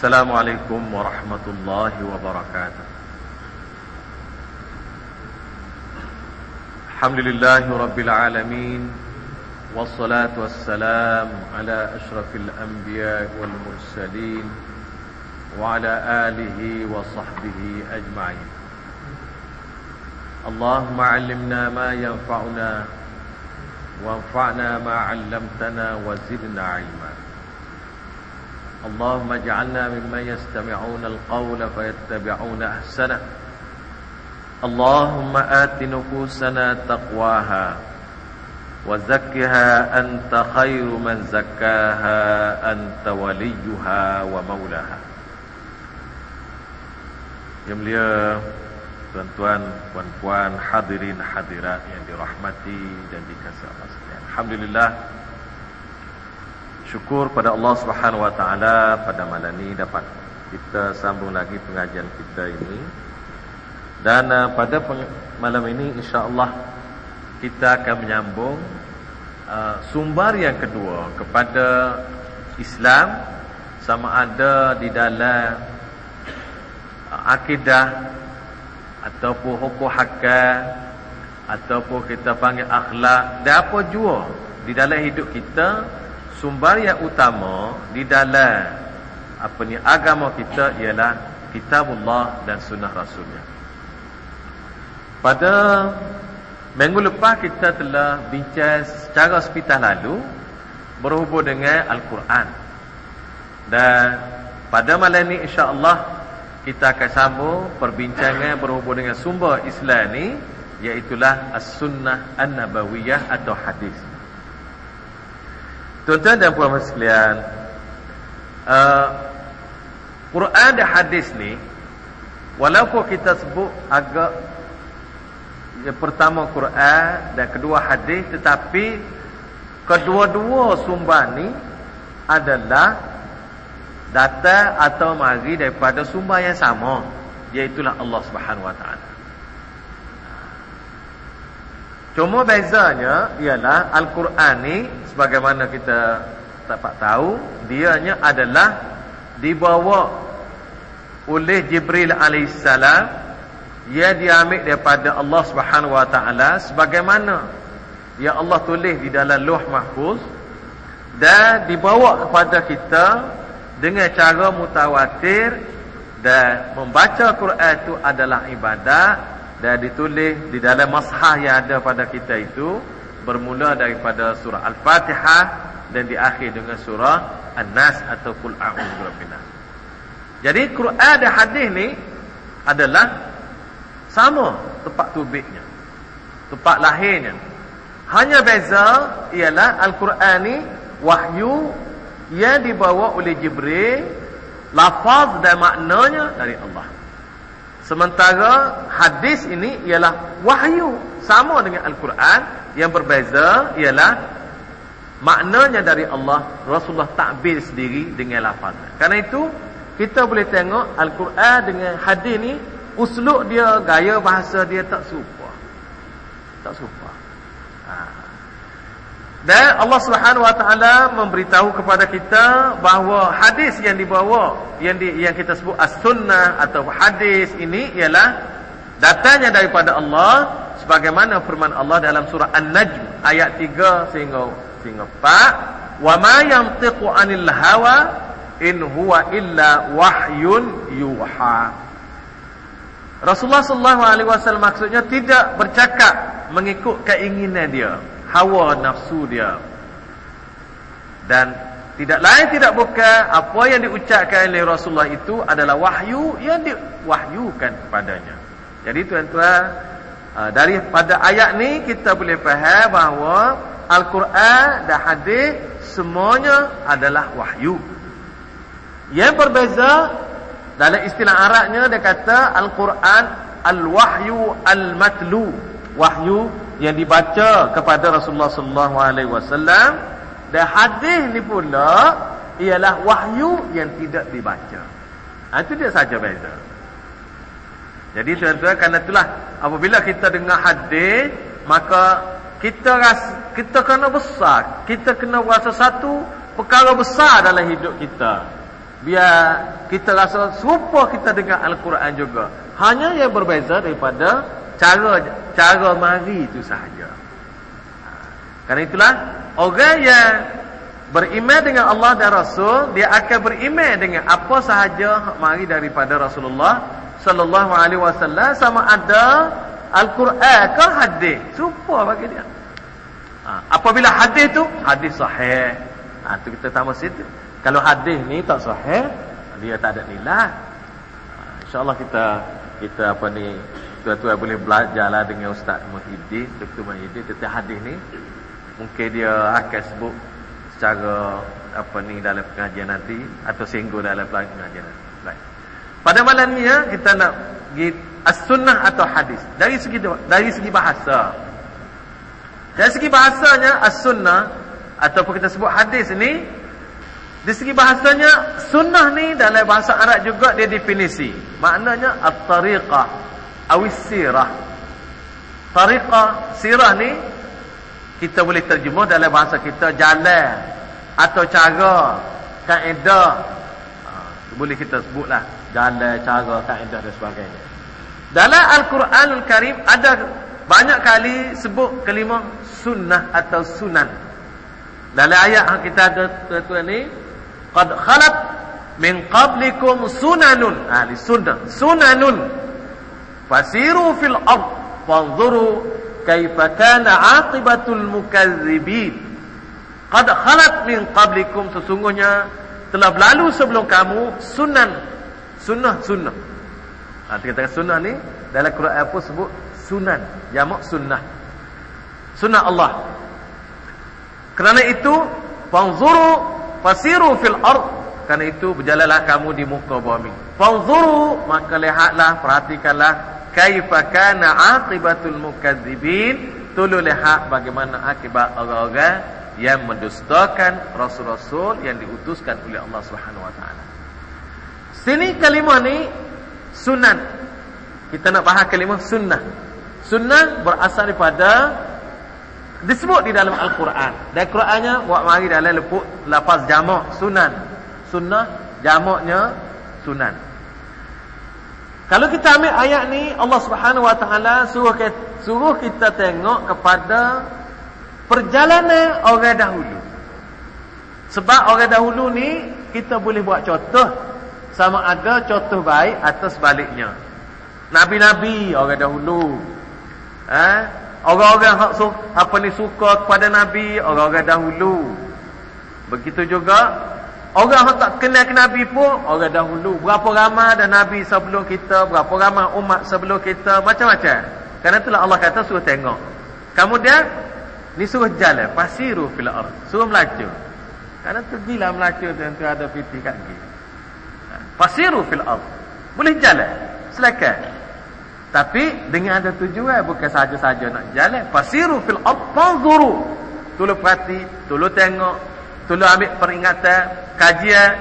السلام عليكم ورحمة الله وبركاته. الحمد لله رب العالمين والصلاة والسلام على أشرف الأنبياء والمرسلين وعلى آله وصحبه أجمعين. اللهم علمنا ما ينفعنا وانفعنا ما علمتنا وزدنا علما. اللهم اجعلنا ممن يستمعون القول فيتبعون احسنه اللهم آت نفوسنا تقواها وزكها أنت خير من زكاها أنت وليها ومولاها Yang mulia tuan-tuan, puan-puan, hadirin hadirat yang dirahmati dan dikasihi Allah sekalian. Alhamdulillah Syukur pada Allah Subhanahu Wa Taala pada malam ini dapat kita sambung lagi pengajian kita ini. Dan uh, pada malam ini insya-Allah kita akan menyambung uh, sumber yang kedua kepada Islam sama ada di dalam uh, akidah ataupun hukum hakam ataupun kita panggil akhlak dan apa jua di dalam hidup kita sumber yang utama di dalam apa ni agama kita ialah kitabullah dan sunnah rasulnya. Pada minggu lepas kita telah bincang secara sepintas lalu berhubung dengan al-Quran. Dan pada malam ini insya-Allah kita akan sambung perbincangan berhubung dengan sumber Islam ni iaitulah as-sunnah an-nabawiyah atau hadis Tuan-tuan dan puan-puan sekalian, uh, Quran dan hadis ni walaupun kita sebut agak yang pertama Quran dan kedua hadis tetapi kedua-dua sumber ni adalah data atau mari daripada sumber yang sama iaitu Allah Subhanahu Wa Taala. Cuma bezanya ialah Al-Quran ni sebagaimana kita dapat tahu dianya adalah dibawa oleh Jibril alaihissalam. Ia diambil daripada Allah Subhanahu wa taala sebagaimana yang Allah tulis di dalam Lauh Mahfuz. Dan dibawa kepada kita dengan cara mutawatir dan membaca Quran itu adalah ibadat dan ditulis di dalam mashah yang ada pada kita itu bermula daripada surah Al-Fatihah dan diakhir dengan surah An-Nas atau Qul A'udzu birabbin nas. Jadi Quran dan hadis ni adalah sama tempat tubiknya. Tempat lahirnya. Hanya beza ialah Al-Quran ni wahyu yang dibawa oleh Jibril lafaz dan maknanya dari Allah. Sementara hadis ini ialah wahyu sama dengan Al-Quran yang berbeza ialah maknanya dari Allah Rasulullah takbir sendiri dengan lafaz. Karena itu kita boleh tengok Al-Quran dengan hadis ni uslub dia gaya bahasa dia tak serupa. Tak serupa. Ha. Dan Allah Subhanahu Wa Taala memberitahu kepada kita bahawa hadis yang dibawa yang di, yang kita sebut as-sunnah atau hadis ini ialah datanya daripada Allah sebagaimana firman Allah dalam surah An-Najm ayat 3 sehingga sehingga 4 wa ma yantiqu 'anil hawa in huwa illa wahyun yuha. Rasulullah sallallahu alaihi wasallam maksudnya tidak bercakap mengikut keinginan dia hawa nafsu dia. Dan tidak lain tidak bukan apa yang diucapkan oleh Rasulullah itu adalah wahyu yang diwahyukan kepadanya. Jadi tuan-tuan ah, daripada ayat ni kita boleh faham bahawa Al-Quran dan hadis semuanya adalah wahyu. Yang berbeza dalam istilah Arabnya dia kata Al-Quran al-wahyu al-matlu. Wahyu yang dibaca kepada Rasulullah sallallahu alaihi wasallam dan hadis ni pula ialah wahyu yang tidak dibaca. Ha, itu dia saja beza. Jadi tuan-tuan kerana itulah apabila kita dengar hadis maka kita rasa kita kena besar, kita kena rasa satu perkara besar dalam hidup kita. biar kita rasa serupa kita dengan Al-Quran juga. Hanya yang berbeza daripada cara cara mari itu sahaja. Ha. Karena itulah orang yang beriman dengan Allah dan Rasul, dia akan beriman dengan apa sahaja mari daripada Rasulullah sallallahu alaihi wasallam sama ada Al-Quran ke hadis. Serupa bagi dia. Ha. apabila hadis tu hadis sahih. Ha, tu kita tambah situ. Kalau hadis ni tak sahih, dia tak ada nilai. Ha, InsyaAllah kita kita apa ni tuan-tuan boleh belajarlah dengan Ustaz Muhyiddin, Dr. Muhyiddin tentang hadis ni. Mungkin dia akan sebut secara apa ni dalam pengajian nanti atau singgung dalam pengajian nanti. Baik. Pada malam ni ya, kita nak as-sunnah atau hadis. Dari segi dari segi bahasa. Dari segi bahasanya as-sunnah ataupun kita sebut hadis ni di segi bahasanya sunnah ni dalam bahasa Arab juga dia definisi. Maknanya at-tariqah awis sirah. Tariqah sirah ni kita boleh terjemah dalam bahasa kita jalan atau cara kaedah ha, boleh kita sebutlah jalan cara kaedah dan sebagainya. Dalam Al-Quranul Karim ada banyak kali sebut kalimah sunnah atau sunan. Dalam ayat yang kita ada tuan ni qad khalat min qablikum sunanun ahli sunnah sunanun fasiru fil ard fanzuru kaifa kana aqibatul mukazzibin. Qad khalat min qablikum sesungguhnya telah berlalu sebelum kamu sunan sunnah sunnah. Ha, kita kata sunnah ni dalam Quran apa sebut? Sunan jamak sunnah. Sunnah Allah. Kerana itu fanzuru Fasiru fil ard. Karena itu berjalanlah kamu di muka bumi. Fanzuru Maka lihatlah Perhatikanlah Kaifa kana aqibatul mukadzibin Tulu lihat bagaimana akibat orang-orang Yang mendustakan Rasul-Rasul yang diutuskan oleh Allah Subhanahu Wa Taala. Sini kalimah ni Sunan Kita nak bahas kalimah sunnah Sunnah berasal daripada disebut di dalam Al-Quran. Dan Qurannya buat mari dalam lepuk lafaz jamak sunan. Sunnah jamaknya sunan. Kalau kita ambil ayat ni Allah Subhanahu Wa Taala suruh kita, suruh kita tengok kepada perjalanan orang dahulu. Sebab orang dahulu ni kita boleh buat contoh sama ada contoh baik atau sebaliknya. Nabi-nabi orang dahulu. Eh? Orang-orang hak apa ni suka kepada Nabi, orang-orang dahulu. Begitu juga orang hak tak kenal ke Nabi pun orang dahulu. Berapa ramai ada Nabi sebelum kita, berapa ramai umat sebelum kita, macam-macam. Karena itulah Allah kata suruh tengok. Kemudian ni suruh jalan, pasiru fil ard. Suruh melaju. Karena tu gila melaju tu yang ada piti kat gila. Pasiru fil ard. Boleh jalan. Silakan. Tapi dengan ada tujuan bukan saja-saja nak jalan. Fasiru fil ardh Tulu perhati, tulu tengok, tulu ambil peringatan, kajian.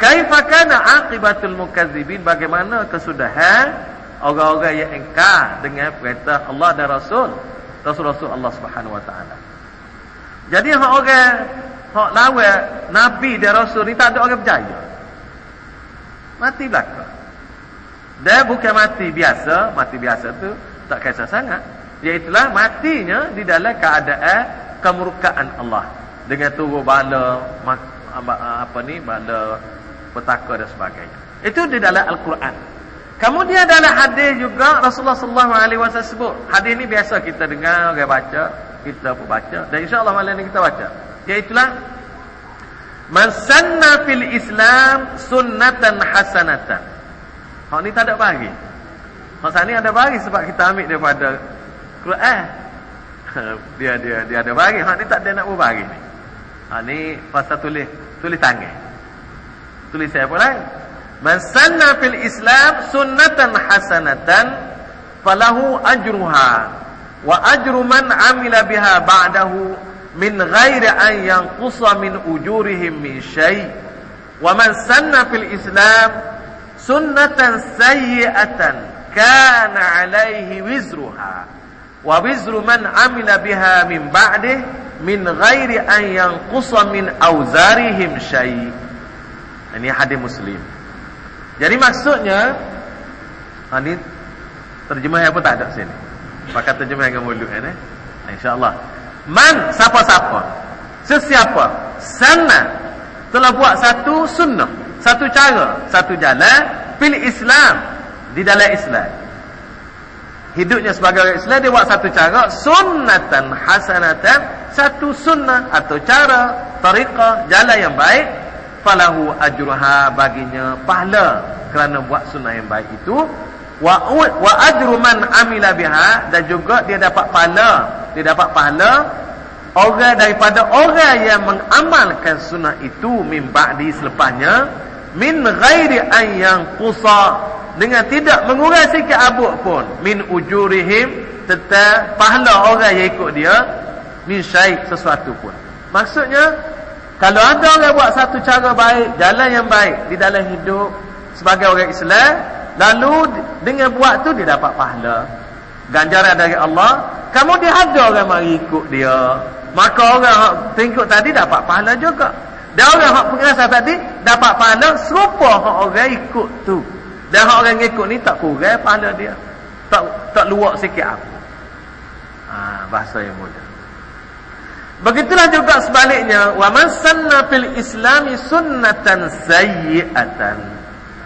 Kaifa kana aqibatul mukazzibin? Bagaimana kesudahan orang-orang yang engkar dengan perintah Allah dan Rasul? Rasul-rasul Allah Subhanahu wa taala. Jadi hak orang hak lawan nabi dan rasul ni tak ada orang percaya. Mati belaka. Dan bukan mati biasa, mati biasa tu tak kisah sangat. Iaitulah matinya di dalam keadaan kemurkaan Allah dengan turun bala apa ni bala petaka dan sebagainya. Itu di dalam Al-Quran. Kemudian dalam hadis juga Rasulullah sallallahu alaihi wasallam sebut. Hadis ni biasa kita dengar orang baca, kita pun baca dan insya-Allah malam ni kita baca. Iaitulah Man sanna fil Islam sunnatan hasanatan Hak ni tak ada bagi. Hak ni ada bagi sebab kita ambil daripada Quran. dia dia dia ada bagi. Hak ni tak ada nak berbagi ni. Hak ni pasal tulis tulis tangan. Tulis saya pula. Man sanna fil Islam sunnatan hasanatan falahu ajruha wa ajru man amila biha ba'dahu min ghairi an yanqusa min ujurihim min syai' wa man sanna fil Islam sunnatan sayyi'atan kana alaihi wizruha wa wizru man amila biha min ba'dih min ghairi an yanqusa min awzarihim syai' Ini hadis Muslim. Jadi maksudnya ha, ni terjemah apa tak ada sini. Pakai terjemah dengan mulut kan eh. Insya-Allah. Man siapa-siapa? Sesiapa? Sana telah buat satu sunnah, satu cara, satu jalan pilih Islam di dalam Islam. Hidupnya sebagai orang Islam dia buat satu cara sunnatan hasanatan, satu sunnah atau cara, tariqah, jalan yang baik, falahu ajruha baginya pahala. Kerana buat sunnah yang baik itu wa wa ajru man amila biha dan juga dia dapat pahala. Dia dapat pahala orang daripada orang yang mengamalkan sunnah itu min ba'di selepasnya min ghairi an yang qusa dengan tidak mengurangi sikit abuk pun. Min ujurihim tetap pahala orang yang ikut dia min syai sesuatu pun. Maksudnya kalau ada orang buat satu cara baik jalan yang baik di dalam hidup sebagai orang Islam lalu dengan buat tu dia dapat pahala. Ganjaran dari Allah kamu dia ada orang mari ikut dia maka orang yang pengikut tadi dapat pahala juga. Dan orang yang pengasas tadi dapat pahala serupa orang ikut tu dan orang ikut ni tak kurang pahala dia. Tak tak luak sikit apa ha, bahasa yang mudah begitulah juga sebaliknya. Wa man sanna fil islami sunnatan sayyi'atan.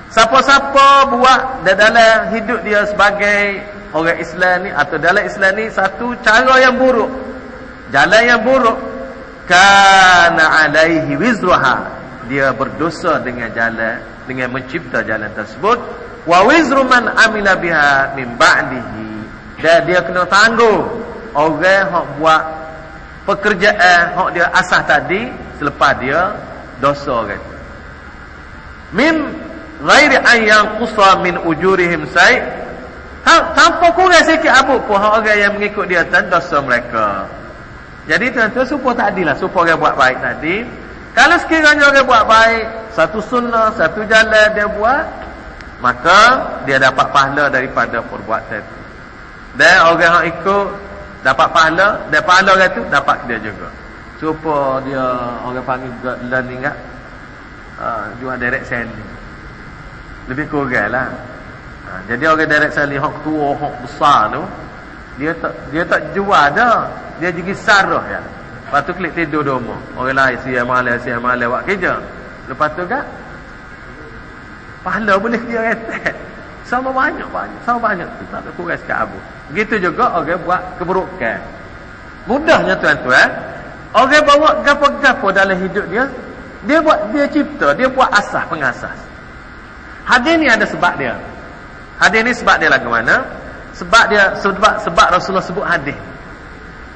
Siapa-siapa buat dalam hidup dia sebagai orang Islam ni atau dalam Islam ni satu cara yang buruk. Jalan yang buruk. Kana alaihi wizruha. Dia berdosa dengan jalan dengan mencipta jalan tersebut. Wa wizru man amila biha min ba'dihi. Dan dia kena tanggung orang hok buat pekerjaan hok dia asah tadi selepas dia dosa kata. Min ghairi an yanqusa min ujurihim sai ha, tanpa kurang sikit abuk pun orang yang mengikut dia dan dosa mereka. Jadi tuan-tuan supaya adil lah supaya orang buat baik tadi kalau sekiranya orang buat baik satu sunnah satu jalan dia buat maka dia dapat pahala daripada perbuatan itu dan orang yang ikut dapat pahala dan pahala orang itu dapat dia juga. Supaya dia orang panggil learning kan uh, jual direct selling. Lebih kurang lah. Ha, jadi orang direct selling hak tua hak besar tu dia tak dia tak jual dah. Dia jadi sarah ya lepas tu klik tidur di rumah orang lain siap malam siap malam buat kerja. Lepas tu kan pahala boleh dia retak sama banyak banyak sama banyak. Tu tak ada kurang sikit abu. Begitu juga orang buat keburukan. Mudahnya tuan-tuan orang bawa gapo-gapo dalam hidup dia dia buat dia cipta dia buat asas pengasas Hadis ni ada sebab dia. Hadis ni sebab dia lagu mana? Sebab dia sebab sebab Rasulullah sebut hadis.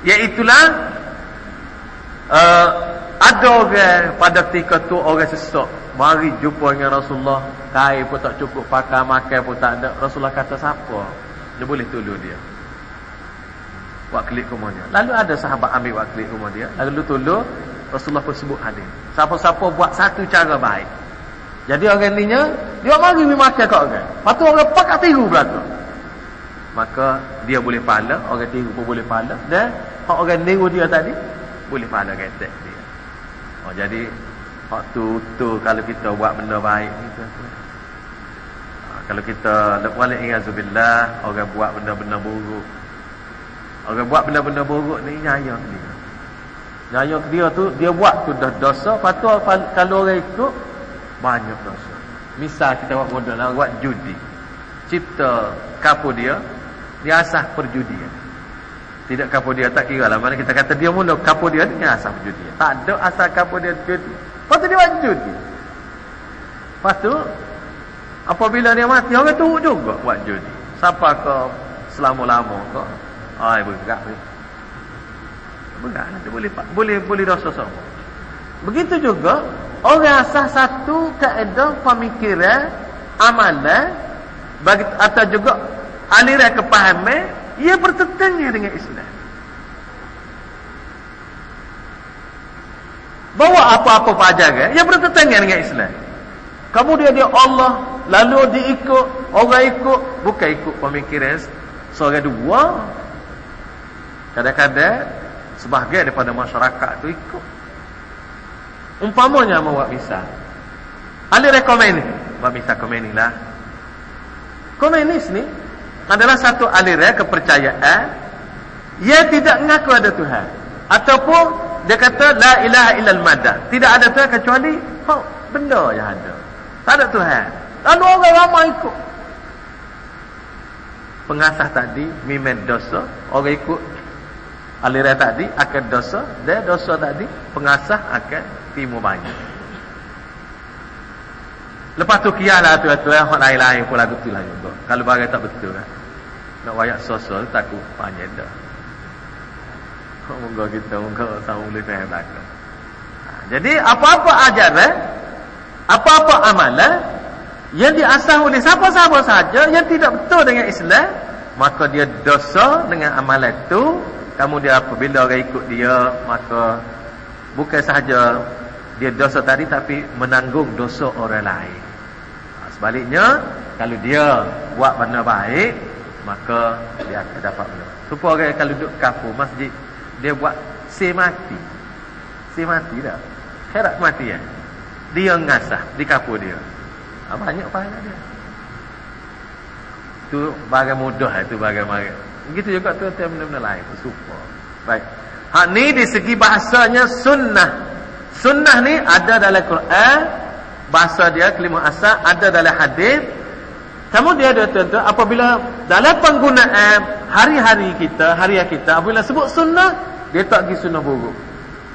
Iaitulah uh, ada orang pada ketika tu orang sesak. Mari jumpa dengan Rasulullah. Kain pun tak cukup pakai makan pun tak ada. Rasulullah kata siapa? Dia boleh tolong dia. Buat klik rumahnya. Lalu ada sahabat ambil buat klik rumah dia. Lalu tolong. Rasulullah pun sebut hadis. Siapa-siapa buat satu cara baik. Jadi orang ni dia mari mi makan kat orang. Patu orang pakat tiru belaka. Maka dia boleh pahala, orang tiru pun boleh pahala. Dan orang niru dia tadi boleh pahala ketek dia. Oh jadi hak tu kalau kita buat benda baik ni tu. Ha, kalau kita wala iazubillah orang buat benda-benda buruk. Orang buat benda-benda buruk ni nyayang dia. Nyayang dia tu dia buat tu dah dosa, patu kalau orang ikut banyak dosa misal kita buat bodoh nak buat judi cipta kapu dia dia asah perjudian tidak kapu dia tak kira lah. Mana kita kata dia mula kapu dia dia asah perjudian tak ada asal kapu dia judi tu dia buat judi lepas tu apabila dia mati orang tu juga buat judi siapa ke selama-lama ke ai bergerak bergerak nanti boleh boleh boleh dosa semua. Begitu juga Orang asal satu kaedah pemikiran amalan bagi atau juga aliran kepahaman ia bertentangan dengan Islam. Bawa apa-apa pajaran ia bertentangan dengan Islam. Kamu dia dia Allah lalu diikut orang ikut bukan ikut pemikiran seorang dua. Kadang-kadang sebahagian daripada masyarakat tu ikut Umpamanya mau buat misal. Ahli rekomen Buat misal komen ni lah Komunis ni adalah satu aliran kepercayaan. Ia tidak mengaku ada Tuhan. Ataupun dia kata la ilaha illal madah tidak ada Tuhan kecuali oh, benda yang ada. Tak ada Tuhan. Lalu orang ramai ikut. Pengasah tadi mimen dosa orang ikut aliran tadi akan dosa. Dia dosa tadi pengasah akan timu banyak Lepas tu kialah tuan-tuan hak lain-lain pun lagu tu lah juga. Kalau bagai tak betul kan. Nak wayak sosol takut panjang dah. Moga kita moga sama boleh faham belakang. Ha, jadi apa-apa ajaran, apa-apa amalan yang diasah oleh siapa-siapa saja yang tidak betul dengan Islam, maka dia dosa dengan amalan itu. Kamu dia apabila orang ikut dia, maka bukan sahaja dia dosa tadi tapi menanggung dosa orang lain. Sebaliknya kalau dia buat benda baik maka dia akan dapat benda. Supaya orang kalau duduk kampung masjid dia buat si mati. Si mati dah. Herat mati ya. Dia ngasah di kampung dia. Ha, banyak pahala dia. Itu bagai mudah itu bagai bagai. Begitu juga tu benda-benda lain. Super. Baik. Hak ni di segi bahasanya sunnah Sunnah ni ada dalam Quran, bahasa dia kelima asal ada dalam hadis. Kamu dia tuan apabila dalam penggunaan hari-hari kita, harian kita, apabila sebut sunnah, dia tak pergi sunnah buruk.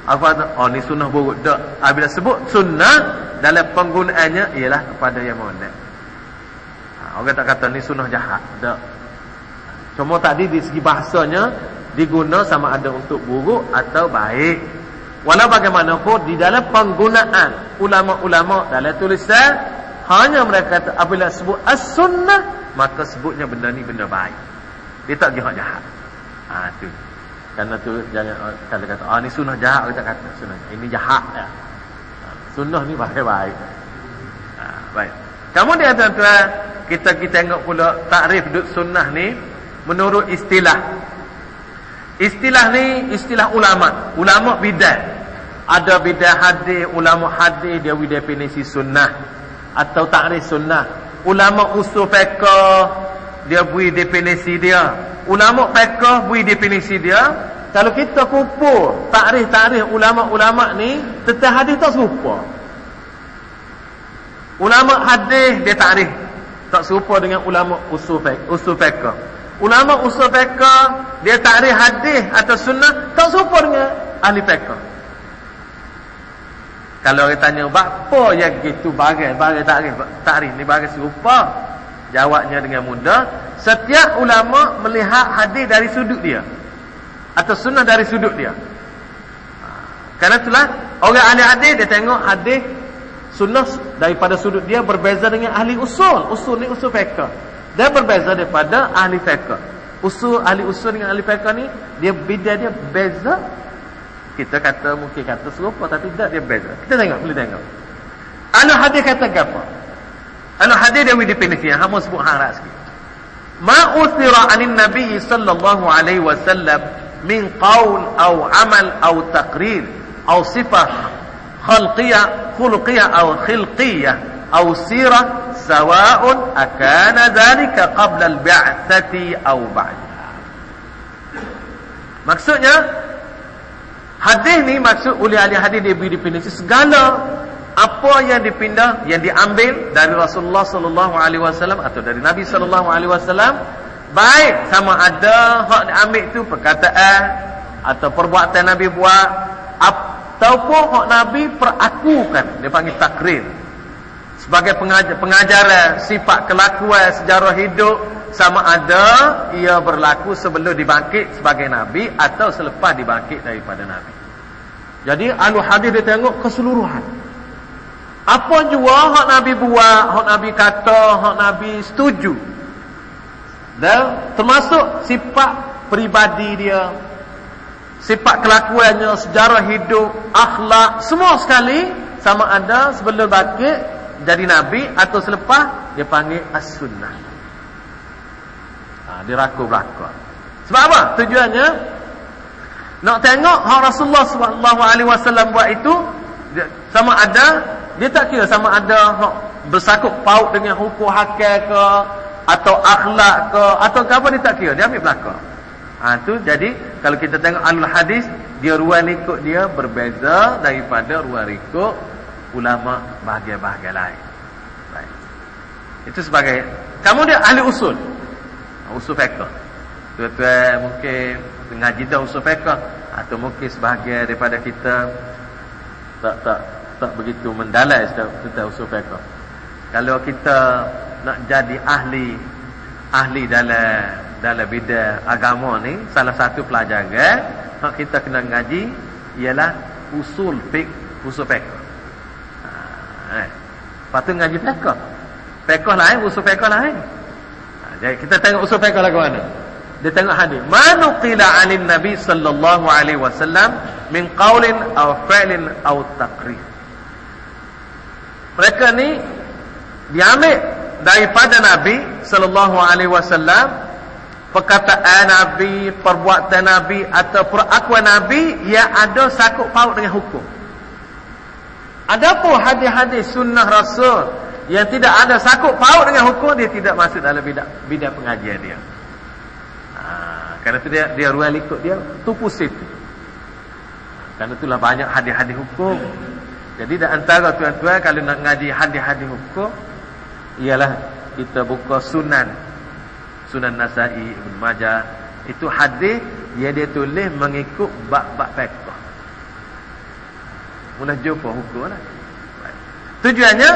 Apa tu? Oh ni sunnah buruk. Tak. Apabila sebut sunnah, dalam penggunaannya ialah kepada yang monet. Ha, orang tak kata ni sunnah jahat. Tak. Cuma tadi di segi bahasanya, diguna sama ada untuk buruk atau baik. Walau bagaimanapun di dalam penggunaan ulama-ulama dalam tulisan hanya mereka kata apabila sebut as-sunnah maka sebutnya benda ni benda baik. Dia tak jahat jahat. Ha tu. Karena tu jangan kalau kata ah ni sunnah jahat kita kata sunnah. Ini jahat ya. Sunnah ni baik baik. Ha, baik. Kemudian tuan-tuan kita kita tengok pula takrif duk sunnah ni menurut istilah Istilah ni istilah ulama, ulama bidah. Ada bidah hadis, ulama hadis dia beri definisi sunnah atau takrif sunnah. Ulama usul fiqh dia beri definisi dia. Ulama fiqh beri definisi dia. Kalau kita kumpul takrif-takrif ulama-ulama ni tentang hadis tak serupa. Ulama hadis dia takrif tak serupa dengan ulama usul fiqh, usul fiqh. Ulama usul fiqh dia takrif hadis atau sunnah tak serupa dengan ahli fiqh. Kalau orang tanya apa yang gitu bagai bagai takrif takrif ni bagai serupa jawabnya dengan mudah setiap ulama melihat hadis dari sudut dia atau sunnah dari sudut dia. Karena itulah orang ahli hadis dia tengok hadis sunnah daripada sudut dia berbeza dengan ahli usul. Usul ni usul fiqh. Dia berbeza daripada ahli fiqh. Usul ahli usul dengan ahli fiqh ni dia beda dia beza. Kita kata mungkin kata serupa tapi tidak dia beza. Kita tengok, boleh tengok. Anu hadis kata apa? Anu hadis dia with definition, hamba sebut harap sikit. Ma usira anin nabi sallallahu alaihi wasallam min qaul au amal au taqrir au sifah khalqiyah khulqiyah au khilqiyah au sirah sawa'un akana dhalika qabla al-ba'thati au ba'daha maksudnya hadis ni maksud oleh ahli hadis dia beri definisi segala apa yang dipindah yang diambil dari Rasulullah sallallahu alaihi wasallam atau dari Nabi sallallahu alaihi wasallam baik sama ada hak diambil itu perkataan atau perbuatan Nabi buat ataupun hak Nabi perakukan. Dia panggil takrir sebagai pengajar, pengajaran sifat kelakuan sejarah hidup sama ada ia berlaku sebelum dibangkit sebagai nabi atau selepas dibangkit daripada nabi. Jadi ahli hadis dia tengok keseluruhan. Apa jua hak nabi buat, hak nabi kata, hak nabi setuju. Dan termasuk sifat peribadi dia, sifat kelakuannya, sejarah hidup, akhlak, semua sekali sama ada sebelum bangkit jadi nabi atau selepas dia panggil as-sunnah. Ha, dia raku belaka. Sebab apa? Tujuannya nak tengok hak Rasulullah sallallahu alaihi wasallam buat itu dia, sama ada dia tak kira sama ada hak bersakut paut dengan hukum hakal ke atau akhlak ke atau apa dia tak kira dia ambil belakang ha, tu jadi kalau kita tengok alul hadis dia ruang ikut dia berbeza daripada ruang ikut ulama bahagian-bahagian lain. Baik. itu sebagai kamu dia ahli usul. Usul fiqh. Tuan-tuan mungkin ngaji dah usul fiqh atau mungkin sebahagian daripada kita tak tak tak begitu mendalam tentang usul fiqh. Kalau kita nak jadi ahli ahli dalam dalam bidang agama ni salah satu pelajaran kita kena ngaji ialah usul fiqh usul fiqh ha, eh. patut ngaji fiqh fiqh lain usul fiqh lain. Ha, jadi kita tengok usul fiqh lagu mana. Dia tengok hadis. Manuqila 'anil nabi sallallahu alaihi wasallam min qaulin aw fi'lin aw taqrir mereka ni diambil daripada nabi sallallahu alaihi wasallam perkataan nabi perbuatan nabi atau perakuan nabi yang ada sakut paut dengan hukum adapun hadis-hadis sunnah rasul yang tidak ada sakut paut dengan hukum dia tidak masuk dalam bidang bidang pengajian dia kerana itu dia dia ruang ikut dia tu pusing. Kerana itulah banyak hadis-hadis hukum. Jadi di antara tuan-tuan kalau nak ngaji hadis-hadis hukum ialah kita buka sunan Sunan Nasai Ibn Majah itu hadis yang dia tulis mengikut bab-bab fiqh. Mula jumpa hukum lah. Tujuannya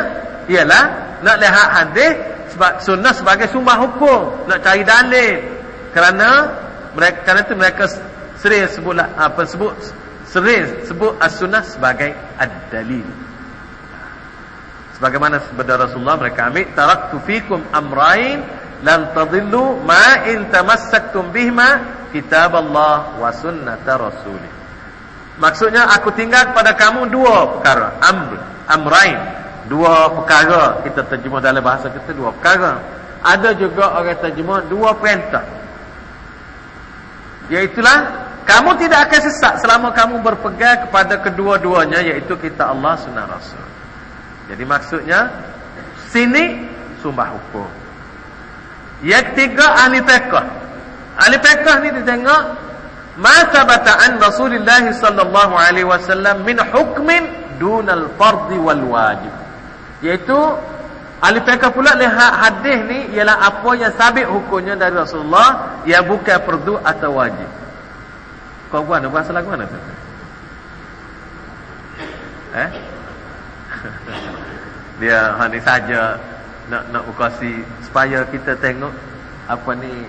ialah nak lihat hadis sebab sunnah sebagai sumber hukum, nak cari dalil. Kerana mereka kerana itu mereka sering sebutlah apa sebut sering sebut as-sunnah sebagai ad-dalil sebagaimana sabda Rasulullah mereka ambil taraktu fikum amrain lan tadillu ma in tamassaktum bihima kitab Allah wa sunnata rasulih maksudnya aku tinggal kepada kamu dua perkara amr amrain dua perkara kita terjemah dalam bahasa kita dua perkara ada juga orang terjemah dua perintah Iaitulah kamu tidak akan sesat selama kamu berpegang kepada kedua-duanya iaitu kita Allah sunnah Rasul. Jadi maksudnya sini sumpah hukum. Yang ketiga ahli fiqh. Ahli fiqh ni dia tengok ma sabata an Rasulullah sallallahu alaihi wasallam min hukmin dunal fardhi wal wajib. Iaitu Ahli fiqh pula lihat hadis ni ialah apa yang sabit hukumnya dari Rasulullah yang bukan perdu atau wajib. Kau buat bahasa lagu mana tu? Eh? Dia hanya saja nak nak ukasi supaya kita tengok apa ni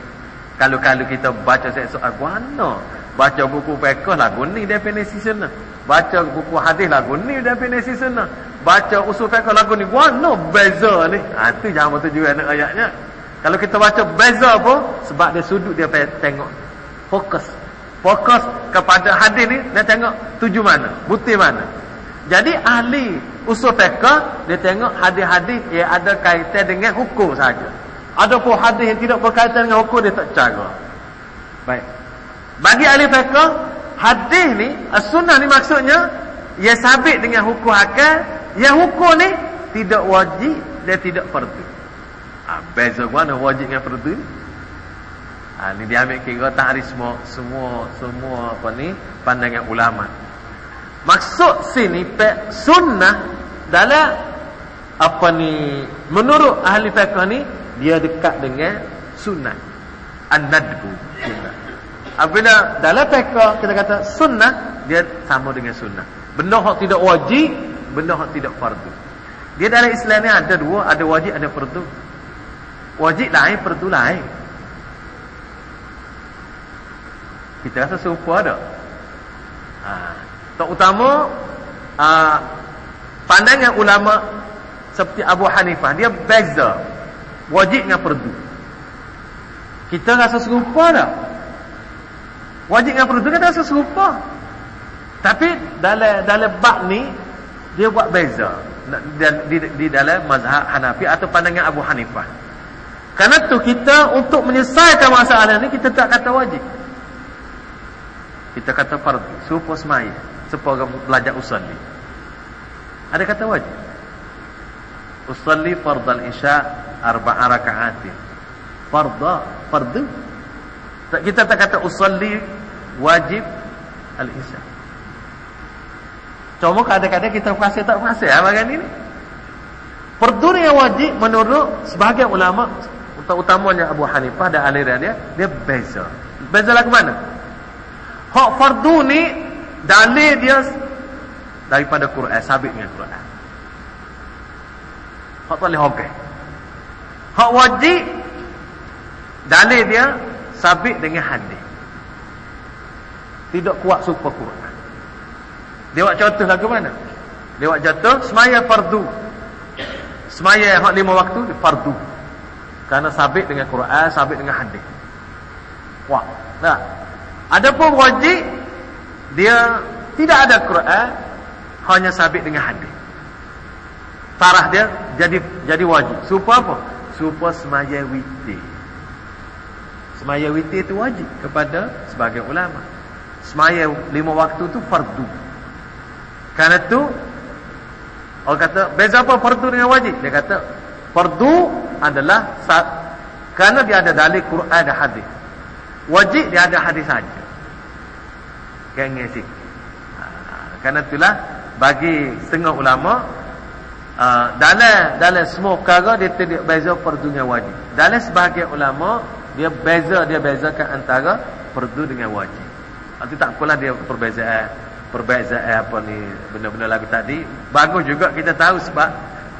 kalau-kalau kita baca soal guana baca buku fiqh lagu ni definisi sunnah baca buku hadis lagu ni definisi sunnah baca usul fiqh lagu ni guana beza ni. Ha tu jangan betul juga nak ayatnya. Kalau kita baca beza apa? Sebab dia sudut dia tengok. Fokus. Fokus kepada hadis ni dia tengok tuju mana butir mana. Jadi ahli usul fiqh dia tengok hadis-hadis yang ada kaitan dengan hukum saja ada pun hadis yang tidak berkaitan dengan hukum dia tak cara baik bagi ahli fiqh hadis ni as-sunnah ni maksudnya ia sabit dengan hukum akal yang hukum ni tidak wajib dan tidak fardu. Ah ha, beza mana wajib dengan fardu ni? Ha, ni dia ambil kira tahrif semua semua semua apa ni pandangan ulama. Maksud sini pe sunnah dalam apa ni menurut ahli fiqh ni dia dekat dengan sunnah. An-nadbu. Apabila dalam fiqh kita kata sunnah dia sama dengan sunnah. Benda hak tidak wajib benda yang tidak fardu. Dia dalam Islam ni ada dua, ada wajib, ada fardu. Wajib lain, fardu lain. Kita rasa serupa ada. Ha. Tak utama ha, pandangan ulama seperti Abu Hanifah, dia beza wajib dengan fardu. Kita rasa serupa tak? Wajib dengan fardu kita rasa serupa. Tapi dalam dalam bab ni dia buat beza di, di, dalam mazhab Hanafi atau pandangan Abu Hanifah. Karena tu kita untuk menyelesaikan masalah ni kita tak kata wajib. Kita kata fardu, supaya semai, supaya belajar usul ni. Ada kata wajib. Usalli fardal isya arba'a raka'atin. Fardha, fardu. Kita tak kata usalli wajib al-isya. Cuma kadang-kadang kita fasih tak fasih apa kan ini? Fardu yang wajib menurut sebahagian ulama utamanya Abu Hanifah dan aliran dia dia beza. Beza lah ke mana? Hak fardu ni dalil dia daripada Quran, sabit dengan Quran. Hak tak boleh hokeh. Hak wajib dalil dia sabit dengan hadis. Tidak kuat super Quran. Dia buat contoh lah ke mana? Dia buat contoh semaya fardu. Semaya hak lima waktu fardu. Karena sabit dengan Quran, sabit dengan hadis. Kuat. Nah. Adapun wajib dia tidak ada Quran, hanya sabit dengan hadis. Tarah dia jadi jadi wajib. Supaya apa? Supaya semaya witir. Semaya witir itu wajib kepada sebagai ulama. Semaya lima waktu itu fardu. Karena itu orang kata beza apa fardu dengan wajib? Dia kata fardu adalah saat karena dia ada dalil Quran dan hadis. Wajib dia ada hadis saja. Kengeng sikit. Ha, karena itulah bagi setengah ulama uh, dalam dalam semua perkara dia tidak beza fardu dengan wajib. Dalam sebahagian ulama dia beza dia bezakan antara fardu dengan wajib. Nanti tak apalah dia perbezaan perbezaan apa ni benda-benda lagu tadi bagus juga kita tahu sebab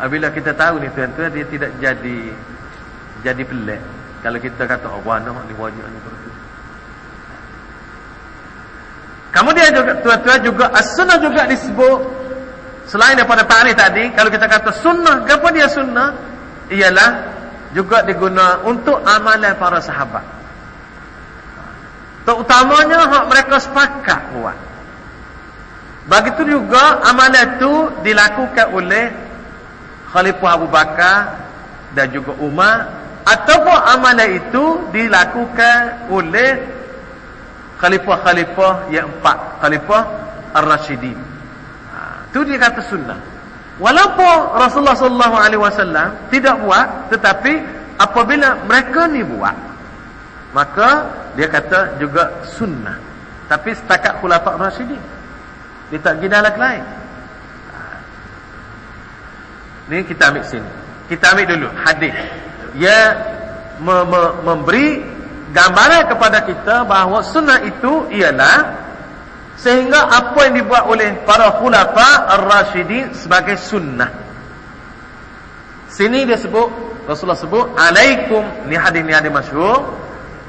apabila kita tahu ni tuan-tuan dia tidak jadi jadi pelik kalau kita kata oh mana ni wajib ni fardu Kemudian juga tuan-tuan juga as-sunnah juga disebut selain daripada ta'rif tadi kalau kita kata sunnah apa dia sunnah ialah juga diguna untuk amalan para sahabat. Terutamanya hak mereka sepakat buat. Begitu juga amalan itu dilakukan oleh Khalifah Abu Bakar dan juga Umar ataupun amalan itu dilakukan oleh khalifah-khalifah yang empat khalifah ar-rasyidin ha, itu dia kata sunnah. Walaupun Rasulullah wasallam tidak buat tetapi apabila mereka ni buat maka dia kata juga sunnah. Tapi setakat khulafah ar-rasyidin dia tak gina lagi lain. Ha. ni kita ambil sini. Kita ambil dulu hadis. Ya me me memberi gambaran kepada kita bahawa sunnah itu ialah sehingga apa yang dibuat oleh para khulafa ar-rasyidin sebagai sunnah. Sini dia sebut Rasulullah sebut alaikum ni hadis ni hadis masyhur.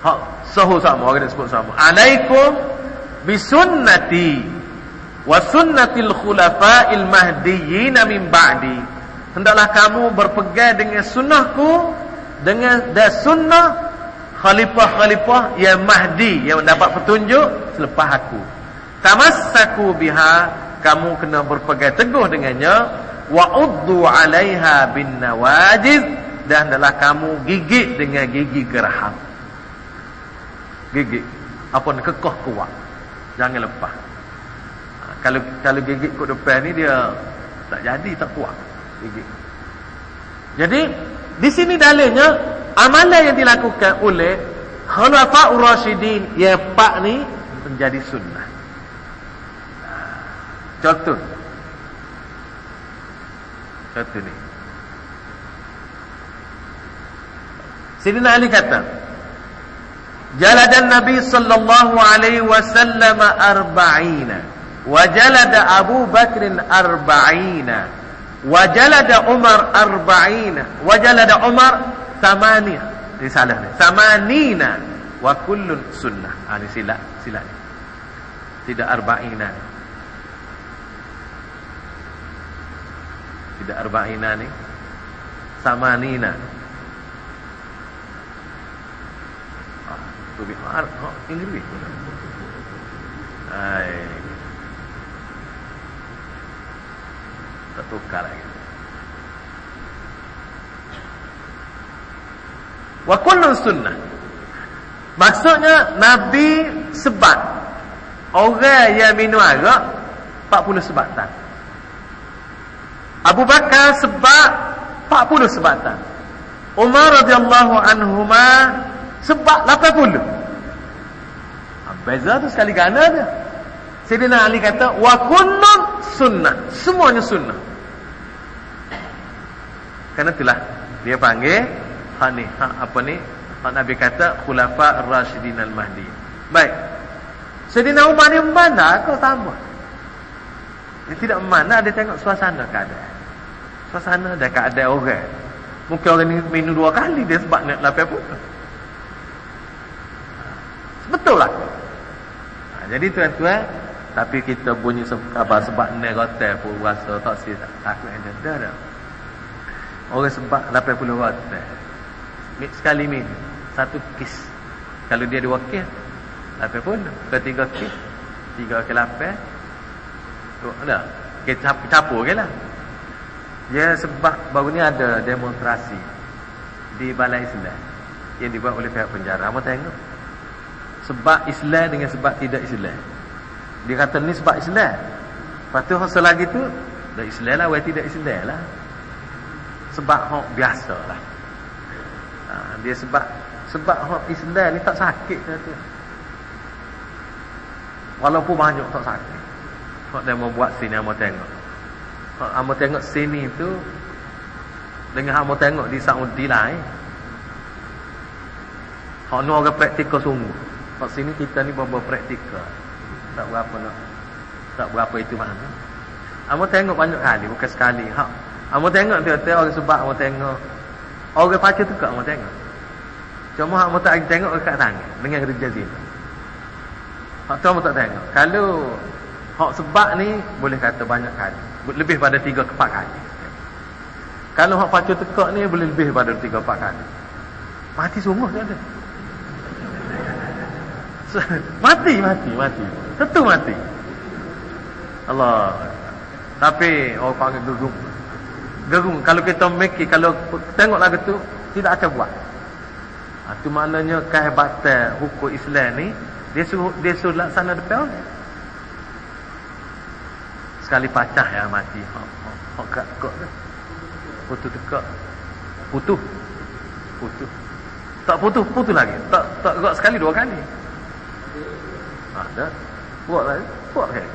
Ha sahih sama orang dia sebut sama. Alaikum bisunnati wa sunnatil khulafa'il mahdiyyin min ba'di. Hendaklah kamu berpegang dengan sunnahku dengan dan sunnah khalifah-khalifah yang mahdi yang dapat petunjuk selepas aku tamassaku biha kamu kena berpegang teguh dengannya. Wa uddu 'alaiha bin nawajiz dan adalah kamu gigit dengan gigi geraham. Gigit. Apa nak kekoh kuat. Jangan lepas. Ha, kalau kalau gigit kat depan ni dia tak jadi tak kuat. Gigit. Jadi di sini dalilnya amalan yang dilakukan oleh Khulafaur Rasyidin yang pak ni menjadi sunnah. Contoh. Contoh ni. Sidina Ali kata, Jaladan Nabi sallallahu alaihi wasallam arba'ina wa jalada Abu Bakr arba'ina wa jalada Umar arba'ina wa jalada Umar Samania Ini salah ni. Samanina Wa kullun sunnah. Ha, Ini silap Silap ni. Tidak arba'ina ni Tidak arba'ina ni. Samanina Tu bi har ha Inggeris Hai. Tak tukar lagi. Wa kullu sunnah. Maksudnya Nabi sebat. Orang yang minum arak 40 sebatan. Abu Bakar sebab 40 sebatan. Umar radhiyallahu anhuma sebab 80. Ha, beza tu sekali gana dia. Sayyidina Ali kata wa kullun sunnah. Semuanya sunnah. Karena itulah dia panggil ha ni ha, apa ni? Ha, Nabi kata khulafa ar-rasyidin al-mahdi. Baik. Sayyidina Umar ni mana kau tambah? Dia tidak mana dia tengok suasana keadaan. Suasana ada keadaan orang. Mungkin orang ni minum dua kali dia sebab nak lapar pun. Betul lah. Ha, jadi tuan-tuan, tapi kita bunyi apa sebab negotel pun rasa tak sih tak ada dah dah. Orang sebab 80 rotel. Sekali minum satu kis. Kalau dia dua kis, lapar pun ketiga kis. Tiga ke lapar. Tu ada. Kita capur ke lah. Ya sebab baru ni ada demonstrasi di Balai Islam yang dibuat oleh pihak penjara. Kamu tengok. Sebab Islam dengan sebab tidak Islam. Dia kata ni sebab Islam. Lepas tu selagi tu dah Islam lah, tidak Islam lah. Sebab hak biasa lah. Ha, dia sebab sebab hak Islam ni tak sakit kata. Walaupun banyak tak sakit. Hak dia mau buat sini, kamu tengok. Amo tengok sini tu dengan amo tengok di Saudi lain. Hak nu orang praktikal sungguh. Hak sini kita ni buat praktikal. Tak berapa nak. Tak berapa itu mana. Amo tengok banyak kali bukan sekali. Hak amo tengok tu tu orang sebab amo tengok orang pacu tu kat amo tengok. Cuma amo tak tengok kat tangan dengan kerja sini. Hak tu amo tak tengok. Kalau hak sebab ni boleh kata banyak kali lebih pada tiga empat kali kalau hak pacu tekak ni boleh lebih pada tiga empat kali mati sungguh tak ada. Mati mati mati. Tentu mati. Allah. Tapi orang panggil gerung. Gerung kalau kita mikir kalau tengok lagu tu tidak akan buat. Itu ha, maknanya kehebatan hukum Islam ni dia suruh dia suruh laksana depan orang sekali pacah ya mati. Hok hok kok tu. Putus tekak putus putus tak putus putus lagi. Tak tak gerak sekali dua kali. Ada. Buat lagi buat kayak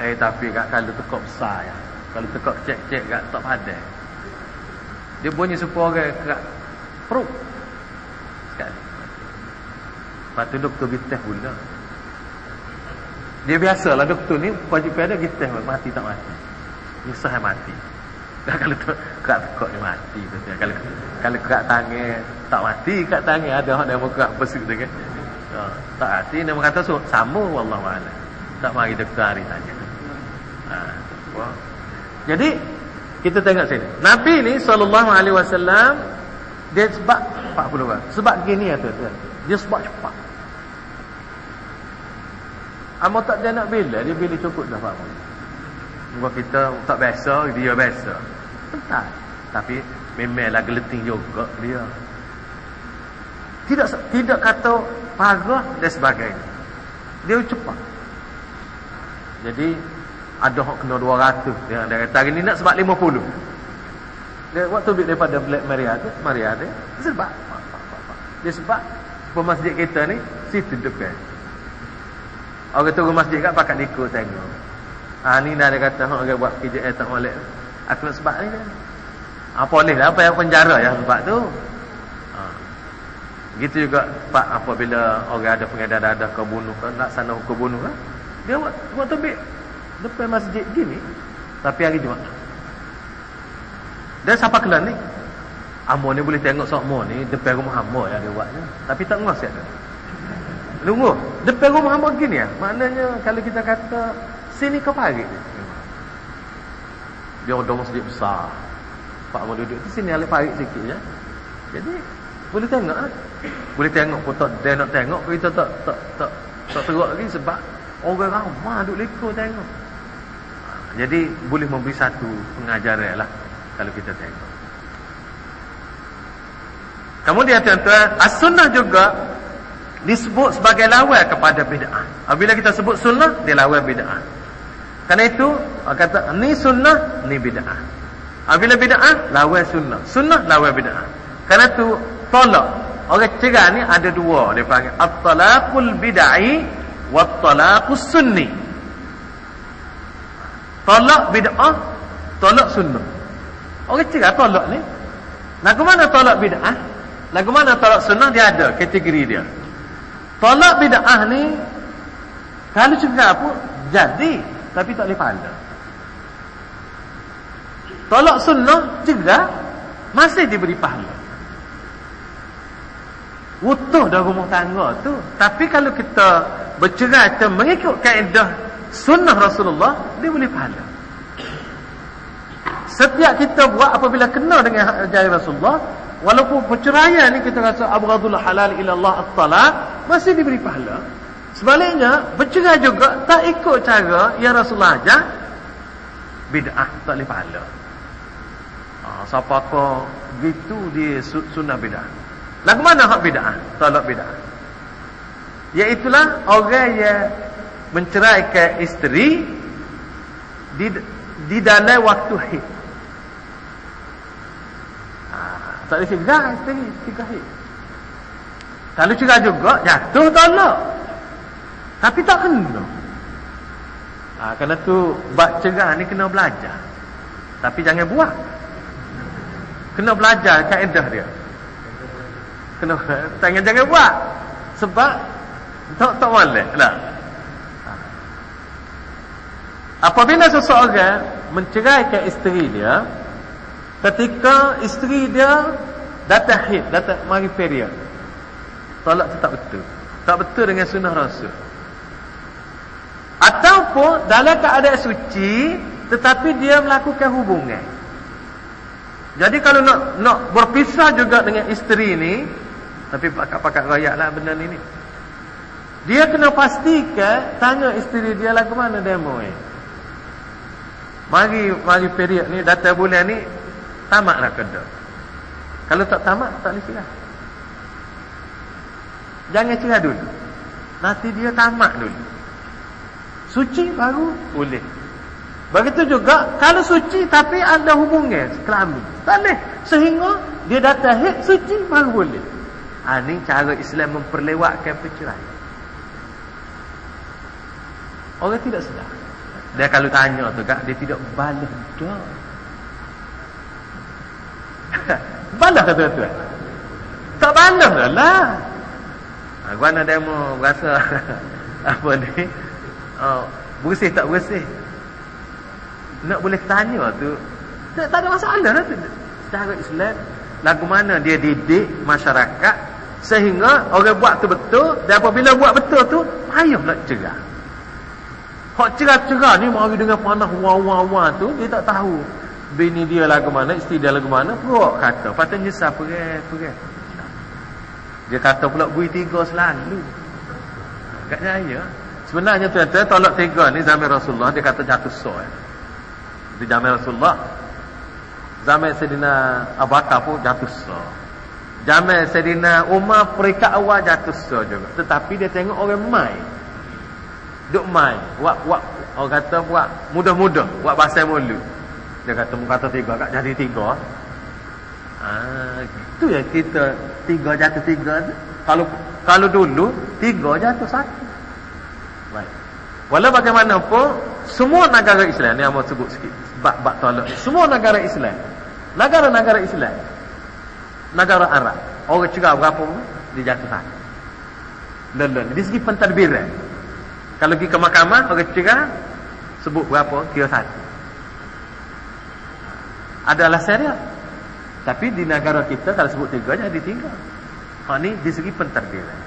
eh tapi kat kalau tekak besar ya. Kalau tekak cek-cek kat tak padan dia bunyi supaya orang kat perut. Sekali. Tu doktor kita pula dia biasalah doktor ni wajib pada kita mati tak mati. Nyusah mati. Dan kalau tu kerak tekok ni mati betul. Kalau kalau kerak tangan tak mati, kerak tangan ada orang yang kerak besuk tu kan. Ha, tak mati dia berkata so, sama wallahu a'lam. Tak mari doktor hari tanya. Ha. Jadi kita tengok sini. Nabi ni sallallahu alaihi wasallam dia sebab 40 orang. Sebab gini ya tuan-tuan. Dia sebab cepat. Amal tak dia nak bila Dia bila cukup dah Pak. Muka kita tak biasa Dia biasa. Tak Tapi Memanglah geleting juga dia. Tidak tidak kata Parah dan sebagainya. Dia cepat. Jadi Ada yang kena 200 Dia, dia kata hari ni nak sebab 50 dia, Waktu daripada Black Maria tu Maria tu Sebab Dia sebab Pemasjid kita ni Situ dekat Orang turun masjid kat pakat ikut tengok. Ha ni dah dia kata orang buat kerja eh tak molek. Aku nak sebab ni. Ha boleh lah apa yang penjara ya sebab tu. Ha. Gitu juga pak apabila orang ada pengedar dadah kau bunuh kan nak sana hukum bunuh kan. Dia buat buat tebik depan masjid gini tapi hari Jumaat. Dan siapa kelan ni? Amo ni boleh tengok sok mo ni depan rumah amo ya dia buat ni. Tapi tak ngos ya. Tunggu. Depan rumah hamba gini ya. Maknanya kalau kita kata sini ke pagi. Dia ada masjid besar. Pak mau duduk di sini alik pagi sikit ya. Jadi boleh tengok ah. Boleh tengok pun tak dia nak tengok kita tak tak tak tak teruk lagi sebab orang ramai duduk lekor tengok. Jadi boleh memberi satu pengajaran lah kalau kita tengok. Kemudian tuan-tuan, as-sunnah juga disebut sebagai lawan kepada bid'ah. Apabila kita sebut sunnah, dia lawan bid'ah. Karena itu kata ni sunnah, ni bid'ah. Ha, bila bid'ah, lawan sunnah. Sunnah lawan bid'ah. Karena tu tolak. Orang cerai ni ada dua dia panggil at-talaqul bid'ai wa at-talaqus sunni. Tolak bid'ah, tolak sunnah. Orang cerai tolak ni. Lagu mana tolak bid'ah? Lagu mana tolak sunnah dia ada kategori dia. Tolak bid'ah ni kalau cakap apa jadi tapi tak boleh pahala. Tolak sunnah juga masih diberi pahala. Utuh dah rumah tangga tu. Tapi kalau kita bercerai kita mengikut kaedah sunnah Rasulullah, dia boleh pahala. Setiap kita buat apabila kena dengan jari Rasulullah, walaupun perceraian ni kita rasa abghadul halal ila Allah at-talaq, masih diberi pahala. Sebaliknya, bercerai juga tak ikut cara yang Rasulullah ajar, bid'ah tak boleh pahala. Ha, siapa kau gitu dia sunnah bid'ah. Lagu mana hak bid'ah? Tolak bid'ah. Iaitulah orang yang menceraikan isteri di di dalam waktu hid. Ha, tak boleh cerai isteri hid. Kalau cerai juga jatuh tolak. Tapi tak kena. Ha, kerana tu bab cerai ni kena belajar. Tapi jangan buat. Kena belajar kaedah dia. Kena jangan jangan buat. Sebab tak tak boleh lah. Apabila seseorang menceraikan isteri dia ketika isteri dia datang hid, datang mari period. Tolak tu tak betul. Tak betul dengan sunnah Rasul. Ataupun dalam keadaan suci tetapi dia melakukan hubungan. Jadi kalau nak nak berpisah juga dengan isteri ni tapi pakat-pakat lah benda ni ni. Dia kena pastikan tanya isteri dia lah ke mana demo ni. Mari mari period ni datang bulan ni tamatlah kedai. Kalau tak tamat tak boleh cerai. Jangan cerai dulu. Nanti dia tamat dulu. Suci baru boleh. Begitu juga kalau suci tapi ada hubungan kelamin. Tak boleh. Sehingga dia datang hit suci baru boleh. Ha, ini cara Islam memperlewatkan perceraian. Orang tidak sedar. Dia kalau tanya tu kak, dia tidak balas dah. balas kata tu. Tak balas lah. Ha, gua nak demo rasa apa ni? Oh, bersih tak bersih. Nak boleh tanya tu. Tak, tak ada masalah lah tu. Cara Islam lagu mana dia didik masyarakat sehingga orang buat tu betul dan apabila buat betul tu payah nak cerah hak cerah-cerah ni mari dengan panah wah-wah-wah tu dia tak tahu bini dia lagu mana isteri dia lagu mana perut kata patut nyesal perih perih dia kata pula bui tiga selalu kat saya sebenarnya tuan-tuan tolak tiga ni zaman Rasulullah dia kata jatuh so eh. di zaman Rasulullah Zaman Sayyidina Abu Bakar pun jatuh sah. Zaman Sayyidina Umar peringkat awal jatuh sah juga. Tetapi dia tengok orang mai. Duk mai. Buat, buat, orang kata buat mudah-mudah. Buat bahasa mulu. Dia kata, mu kata tiga kak jadi tiga. Ah, itu ya kita tiga jatuh tiga. Kalau kalau dulu tiga jatuh satu. Baik. Walau bagaimanapun semua negara Islam ni yang mau sebut sikit bab-bab tolak semua negara Islam negara-negara Islam negara Arab orang cerai berapa dia jatuh satu lelon di segi pentadbiran kalau pergi ke mahkamah orang cerai sebut berapa kira satu ada alasan dia tapi di negara kita kalau sebut tiga jadi tiga ha, ni di segi pentadbiran.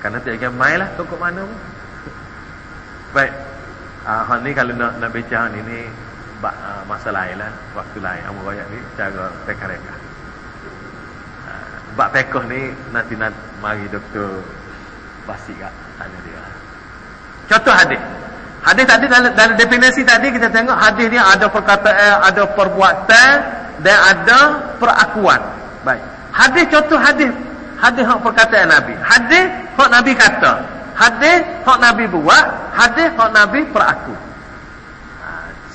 Kerana tiada main lah tokok mana pun. Baik. Ha, ni kalau nak nak bincang ini uh, masa lain lah. Waktu lain amu banyak ni cara reka-reka bab pekoh ni nanti nanti mari doktor basi kak tanya dia. Contoh hadis hadis tadi dalam, dalam definisi tadi kita tengok hadis ni ada perkataan ada perbuatan dan ada perakuan baik hadis contoh hadis hadis hak perkataan Nabi hadis hak Nabi kata hadis hak Nabi buat hadis hak Nabi peraku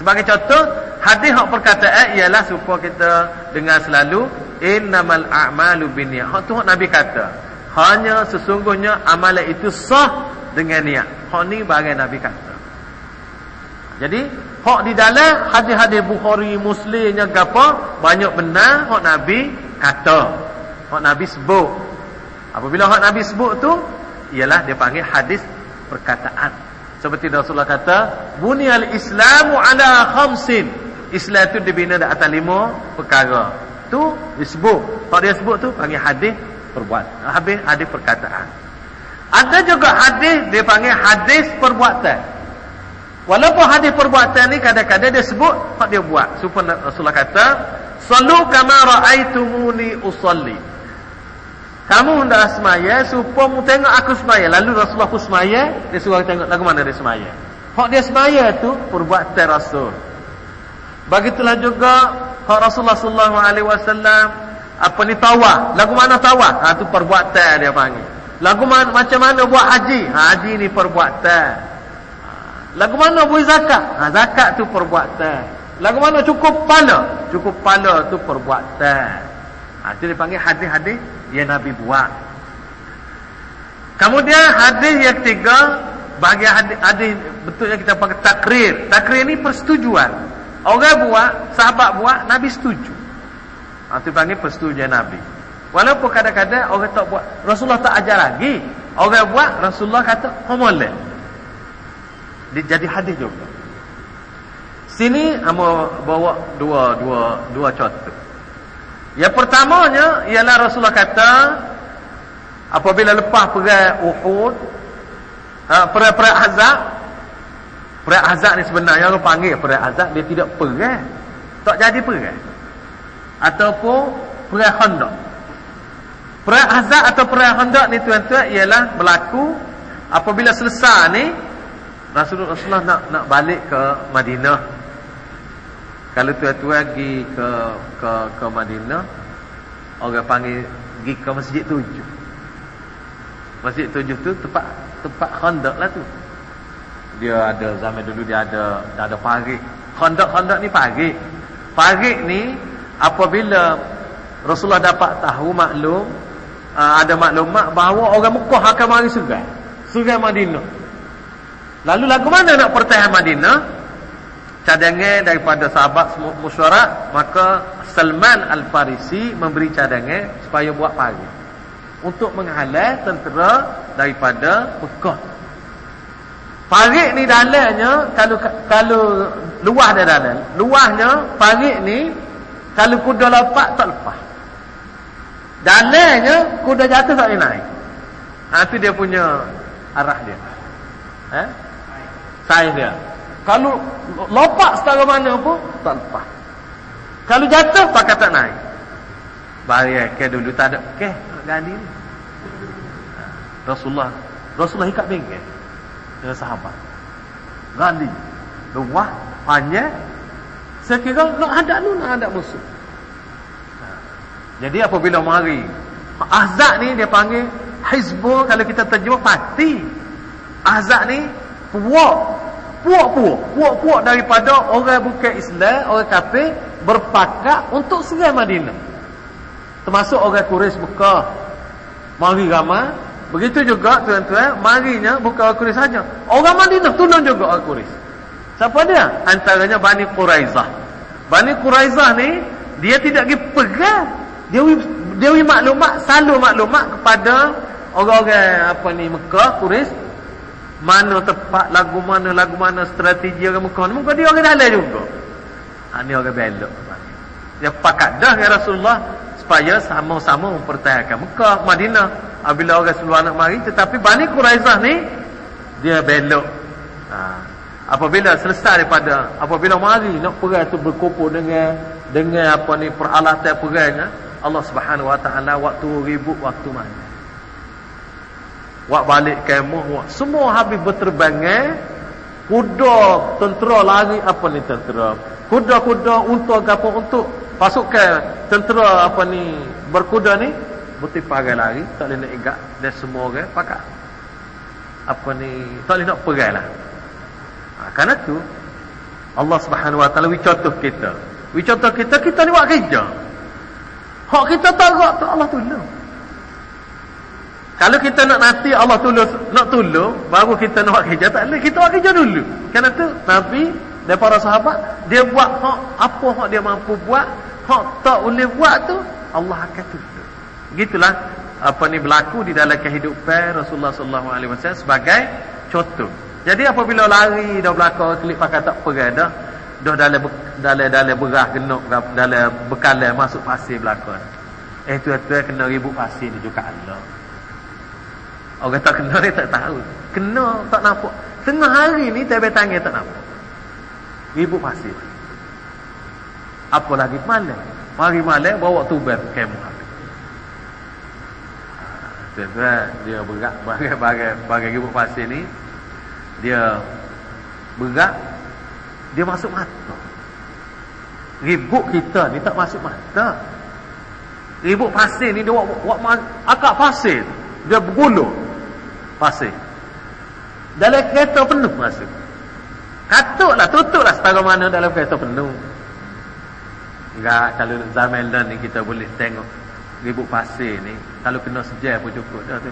Sebagai contoh, hadis hak perkataan ialah supaya kita dengar selalu innamal a'malu binniyat. Hak tu hak Nabi kata. Hanya sesungguhnya amalan itu sah dengan niat. Hak ni bagai Nabi kata. Jadi, hak di dalam hadis-hadis Bukhari, Muslimnya gapo banyak benar hak Nabi kata. Hak Nabi sebut. Apabila hak Nabi sebut tu ialah dia panggil hadis perkataan. Seperti Rasulullah kata, "Bunyal Islamu ala khamsin." Islam itu dibina di atas lima perkara. Tu disebut. Kalau dia sebut tu panggil hadis perbuatan. Habis hadis perkataan. Ada juga hadis dia panggil hadis perbuatan. Walaupun hadis perbuatan ni kadang-kadang dia sebut hak dia buat. Supaya Rasulullah kata, "Sallu kama ra'aitumuni usalli." Kamu hendak semaya supaya mu tengok aku semaya. Lalu Rasulullah pun semaya, dia suruh tengok lagu mana dia semaya. Hak dia semaya tu perbuatan Rasul. Begitulah juga hak Rasulullah sallallahu alaihi wasallam apa ni tawaf. Lagu mana tawaf? Ha tu perbuatan dia panggil. Lagu mana macam mana buat haji? Ha, haji ni perbuatan. Lagu mana buat zakat? Ha, zakat tu perbuatan. Lagu mana cukup pala? Cukup pala tu perbuatan. Ha, itu dipanggil hadis-hadis yang Nabi buat. Kemudian hadis yang ketiga, bagi hadis, hadis betulnya kita panggil takrir. Takrir ni persetujuan. Orang buat, sahabat buat, Nabi setuju. Ha, itu panggil persetujuan Nabi. Walaupun kadang-kadang orang tak buat, Rasulullah tak ajar lagi. Orang buat, Rasulullah kata, boleh. Jadi hadis juga. Sini, Amo bawa dua dua dua contoh. Yang pertamanya ialah Rasulullah kata apabila lepas perang Uhud, ha, perang-perang Ahzab, perang Ahzab ni sebenarnya orang panggil perang Ahzab dia tidak perang. Tak jadi perang. Ataupun perang Khandaq. Perang Ahzab atau perang Khandaq ni tuan-tuan ialah berlaku apabila selesai ni Rasulullah, Rasulullah nak nak balik ke Madinah kalau tuan-tuan pergi ke ke ke Madinah, orang panggil pergi ke Masjid Tujuh. Masjid Tujuh tu tempat tempat khandaq lah tu. Dia ada zaman dulu dia ada dah ada parit. Khandaq-khandaq ni parit. Parit ni apabila Rasulullah dapat tahu maklum uh, ada maklumat bahawa orang Mekah akan mari sungai. Sungai Madinah. Lalu lagu mana nak pertahan Madinah? cadangan daripada sahabat musyarat maka Salman Al-Farisi memberi cadangan supaya buat pagi untuk menghalang tentera daripada Mekah. Parit ni dalamnya kalau kalau luah dia dalam luahnya parit ni kalau kuda lepak tak lepas. Dalamnya kuda jatuh tak boleh naik. Ha, dia punya arah dia. Eh? Saiz dia kalau lopak setara mana pun tak lepas. Kalau jatuh pakai tak naik. Bari ke dulu tak ada ke ganti ni. Rasulullah Rasulullah ikat bengkel dengan sahabat. Ganti. Luah panjang. Sekira nak hadap lu nak hadap musuh. Jadi apabila mari Ahzab ni dia panggil Hizbul kalau kita terjemah pati. Ahzab ni puak puak-puak. Puak-puak daripada orang bukan Islam orang kafir berpakat untuk serang Madinah. Termasuk orang Quraisy Mekah. Mari ramai. Begitu juga tuan-tuan marinya bukan orang Quraisy saja. Orang Madinah tolong juga orang Quraisy. Siapa dia? Antaranya Bani Quraizah. Bani Quraizah ni dia tidak pergi pegang dia dia maklumat selalu maklumat kepada orang-orang apa ni Mekah Quraisy mana tepat lagu mana lagu mana strategi orang Mekah ni muka dia orang dalam juga. Ha, ni orang belok dia pakat dah ya Rasulullah supaya sama-sama mempertahankan Mekah Madinah. Bila orang seluar nak mari tetapi Bani Quraizah ni dia belok. Ha. apabila selesai daripada apabila mari nak perang tu berkumpul dengan dengan apa ni peralatan perangnya Allah Subhanahu Wa Taala waktu ribut waktu mana Wak balik kemah wak semua habis berterbangan kuda tentera lari apa ni tentera kuda-kuda untuk apa untuk pasukan tentera apa ni berkuda ni bertipagai lari tak boleh nak ingat dan semua orang pakat apa ni tak boleh nak perai lah ha, kerana tu Allah Subhanahu Wa Taala contoh kita. Wi contoh kita kita ni buat kerja. Hak kita tak tu Allah tolong. Kalau kita nak nanti Allah tolong nak tolong baru kita nak buat kerja tak boleh kita buat kerja dulu. Kerana tu Nabi dan para sahabat dia buat hak apa hak dia mampu buat, hak tak boleh buat tu Allah akan tolong. Gitulah apa ni berlaku di dalam kehidupan Rasulullah sallallahu alaihi wasallam sebagai contoh. Jadi apabila lari dah belakang klik pakai tak pergi dah dah dalam dalam dalam berah genok dalam bekalan masuk pasir belakang. Eh tu tu kena ribut pasir ni juga Allah. Orang tak kena dia tak tahu. Kena tak nampak. Tengah hari ni tebe tangan tak nampak. Ribut pasir. Apa lagi malam? Mari malam bawa tuban kemah. Tuan-tuan dia berat bagai bagai ribut pasir ni dia berat dia masuk mata ribut kita ni tak masuk mata ribut pasir ni dia buat akak pasir dia bergulung pasir dalam kereta penuh masuk katuklah tutuplah setara mana dalam kereta penuh. Enggak kalau zaman ni kita boleh tengok ribut pasir ni kalau kena sejar pun cukup dah tu.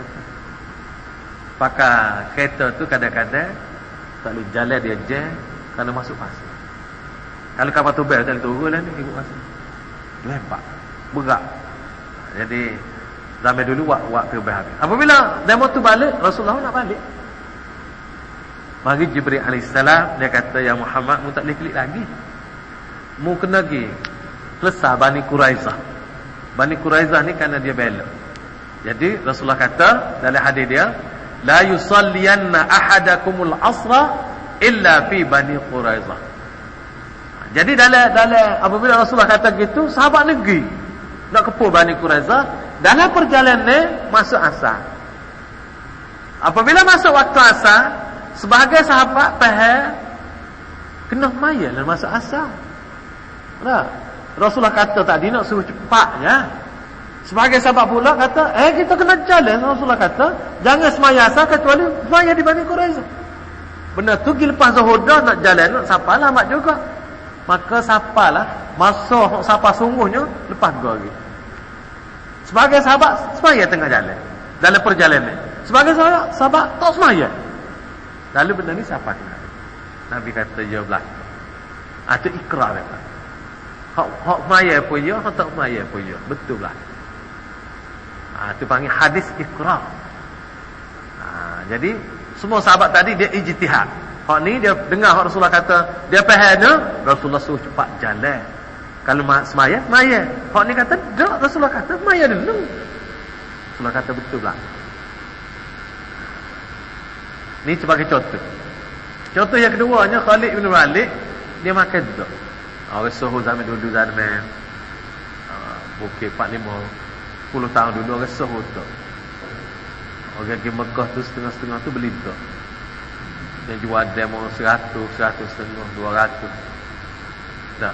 Pakai kereta tu kadang-kadang boleh jalan dia jam kerana masuk pasir. Kalau kapal tu bel tak turun lah ni ribut pasir. Lempak berat. Jadi zaman dulu wak wak terbah habis apabila demo tu balik Rasulullah nak balik mari Jibril AS dia kata ya Muhammad mu tak boleh klik lagi mu kena pergi selesai Bani Quraizah Bani Quraizah ni kerana dia bela. Jadi Rasulullah kata dalam hadis dia, la yusalliyanna ahadakumul asra illa fi Bani Quraizah. Jadi dalam dalam apabila Rasulullah kata gitu, sahabat negeri nak kepo Bani Quraizah, dalam perjalanan masuk asar. Apabila masuk waktu asar, sebagai sahabat faham kena maya dan masuk asar. Tak? Rasulullah kata tadi nak suruh cepat ya. Sebagai sahabat pula kata, eh kita kena jalan. Rasulullah kata, jangan semaya asal kecuali semaya di Bani Quraizah. Benda tu gila lepas zuhur dah nak jalan, nak sapa lah mak juga. Maka sapa lah, masa sapa sungguhnya, lepas dua lagi. Sebagai sahabat, semaya tengah jalan. Dalam perjalanan. Sebagai sahabat, sahabat tak semaya. Lalu benda ni siapa kena? Nabi kata, ya belah. Itu ikrar. Ya, Hak maya pun ya, hak tak maya pun ya. Betul lah. Ha, panggil hadis ikrar. Ha, jadi semua sahabat tadi dia ijtihad. Hak ni dia dengar hak Rasulullah kata, dia faham Rasulullah suruh cepat jalan. Kalau semaya, maya. Hak ni kata, tak Rasulullah kata, maya dulu. Rasulullah kata betul lah. Ni sebagai contoh. Contoh yang keduanya Khalid bin Walid dia makan tu. Orang suhu zaman dulu zaman uh, Bukit 45 10 tahun dulu orang suhu tu Orang pergi Mekah tu setengah-setengah tu beli tu Yang jual demo 100, 100 setengah, 200 Tak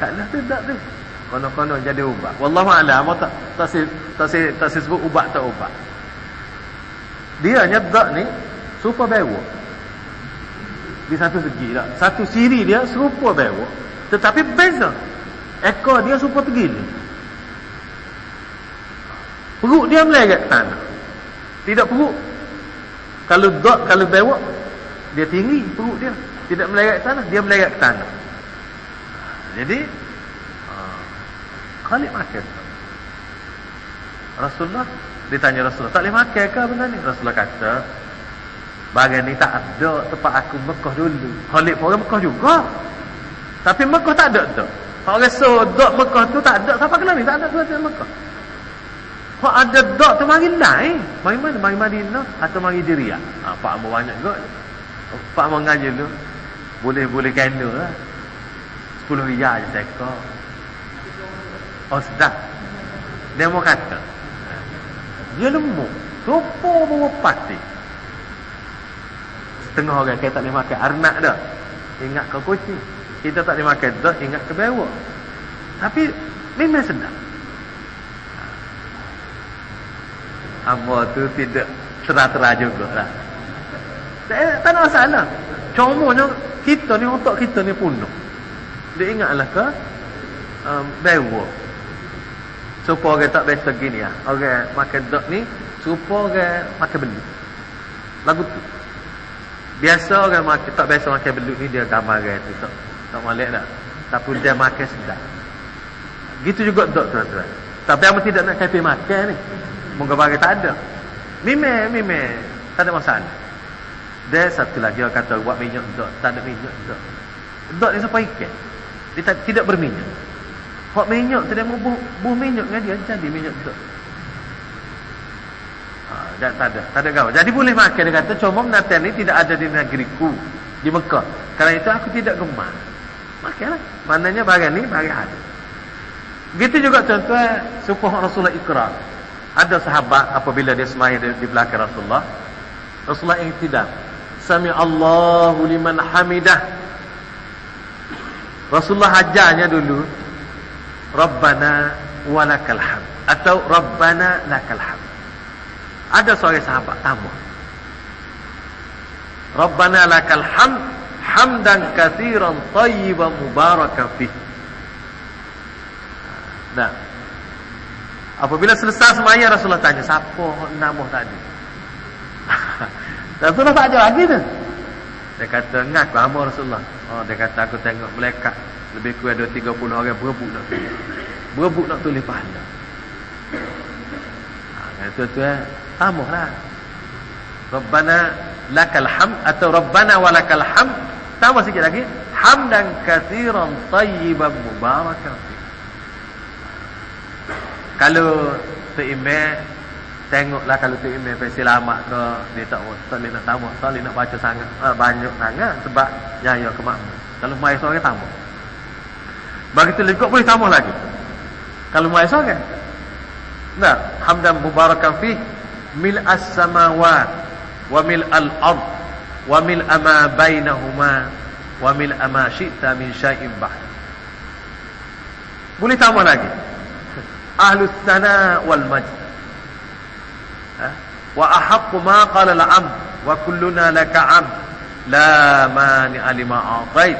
Kat lah tu tak tu Kono-kono jadi ubat Wallahualam tak tak si, tak si, tak si sebut ubat tak ubat Dia hanya tak ni Super bewok Di satu segi tak Satu siri dia serupa bewok tetapi beza. Ekor dia super tergila. Perut dia meleret ke tanah. Tidak perut. Kalau dot, kalau bewak, dia tinggi perut dia. Tidak meleret ke tanah, dia meleret ke tanah. Jadi, uh, Khalid makan. Rasulullah, ditanya Rasulullah, tak boleh makan ke benda ni? Rasulullah kata, bagian ni tak ada tempat aku Mekah dulu. Khalid pun orang Mekah juga. Tapi Mekah tak ada tu. Kalau rasa dok Mekah tu tak ada, siapa kena ni? Tak ada tu di Mekah. Kalau ada dok tu mari lain. Mari mana? Mari Madinah atau mari Diriyah. Ha, Pak Amu banyak kot. Pak Amu ngaji tu. Boleh-boleh kena lah. Sepuluh riyal je teka. Oh sedap. Dia mau kata. Dia lemuk. Rupa bawa pati. Setengah orang kata tak boleh makan. Arnak dah. Ingat kau kucing kita tak boleh makan tak ingat ke bewak tapi memang sedap apa tu tidak terah-terah juga lah tak, tak ada masalah contohnya kita ni otak kita ni penuh dia ingatlah ke? Um, bewa supaya orang tak biasa gini ya. Orang makan dok ni supaya orang makan belut. Lagu tu. Biasa orang makan tak biasa makan belut ni dia gambar orang tu. Tak tak malik tak tapi dia makan sedap. Gitu juga dok tuan-tuan. Tapi apa tidak nak kapi makan ni moga bagi tak ada. Mime mime tak ada masalah. Dia satu lagi orang kata buat minyak dok tak ada minyak dok dok ni siapa ikan dia tak, tidak berminyak Hak minyak tu dia mau buh, buh minyak dengan dia jadi minyak tu. Ha, tak, ada, tak ada gaul. Jadi boleh makan dia kata cuma menatan ni tidak ada di negeriku di Mekah. Karena itu aku tidak gemar. Makanlah. Maknanya bagian ni bagi ada. Begitu juga contoh sukuh Rasulullah ikrar. Ada sahabat apabila dia semai di, di belakang Rasulullah. Rasulullah yang tidak. Sami Allahu liman hamidah. Rasulullah ajarnya dulu Rabbana walakal hamd atau Rabbana lakal hamd. Ada seorang sahabat tamu. Rabbana lakal hamd hamdan katsiran tayyiban mubarakan fih. Nah. Apabila selesai semaya Rasulullah tanya, siapa nama tadi? Rasulullah tak jawab lagi tu. Dia kata, ngaku nama Rasulullah. Oh, dia kata, aku tengok melekat lebih kurang ada 30 orang berebut nak tulis. Berebut nak tulis pahala. Ha, tuan-tuan, tambahlah. Rabbana lakal hamd atau Rabbana walakal hamd. Tambah sikit lagi. Hamdan kathiran tayyiban mubarakan fi. Kalau Imam tengoklah kalau Tok Imam pasti lama ke dia tak tak boleh nak tamat, tak boleh nak baca sangat uh, banyak sangat sebab jaya ke makmum. Kalau mai seorang tamat. Begitu lekuk boleh tambah lagi. Kalau mai seorang. Nah, hamdan mubarakan fi mil as-samawat wa mil al-ard wa mil ama bainahuma wa mil ama syi'ta min syai'in ba'd. Boleh tambah lagi. Ahlus sana wal majd. Ha? Wa ahaqqu ma qala al-'abd wa kulluna laka 'abd la mani'a lima a'tait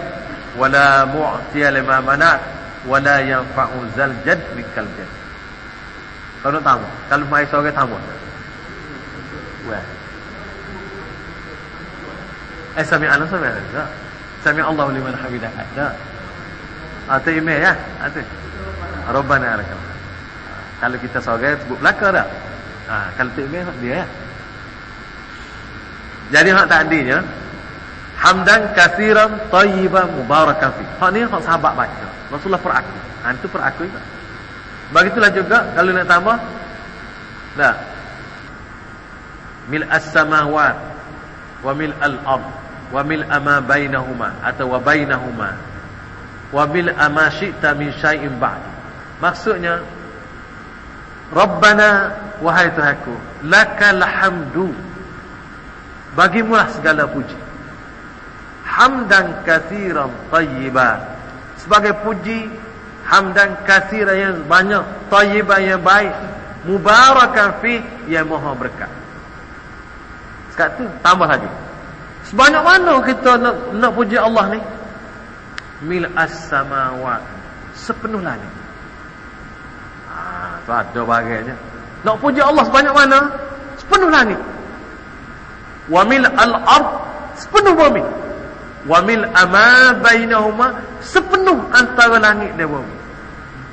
wa la mu'tiya lima manat wa la yanfa'u zal jad mikal jad. Kalau tamu, kalau mai sore tamu. Wah. Eh sami Allah sami Allah. Sami Allah liman hamidah. Ada. Atau email ya? Ada. Rabbana lakal kalau kita sore sebut belaka dah. Ha, kalau tak email dia ya. Jadi hak tadinya hamdan katsiran tayyiban mubarakan fi. Hak ni hak sahabat baca. Rasulullah peraku. Ha itu peraku juga. Begitulah juga kalau nak tambah dah. Mil as-samawat wa mil al-ard wa mil ama bainahuma atau wa bainahuma wa mil ama syi'ta min syai'in ba'd. Maksudnya Rabbana wahai Tuhanku lakal hamdu. Bagimulah segala puji. Hamdan katsiran tayyiba. Sebagai puji hamdan katsiran yang banyak tayyiban yang baik mubarakan fi yang maha berkat. Sekarang tu tambah lagi. Sebanyak mana kita nak, nak puji Allah ni? Mil as-samawat. Sepenuh langit tu ada bagainya. Nak puji Allah sebanyak mana? Sepenuh langit. Wa mil al-ard sepenuh bumi. Wa mil ama bainahuma sepenuh antara langit dan bumi.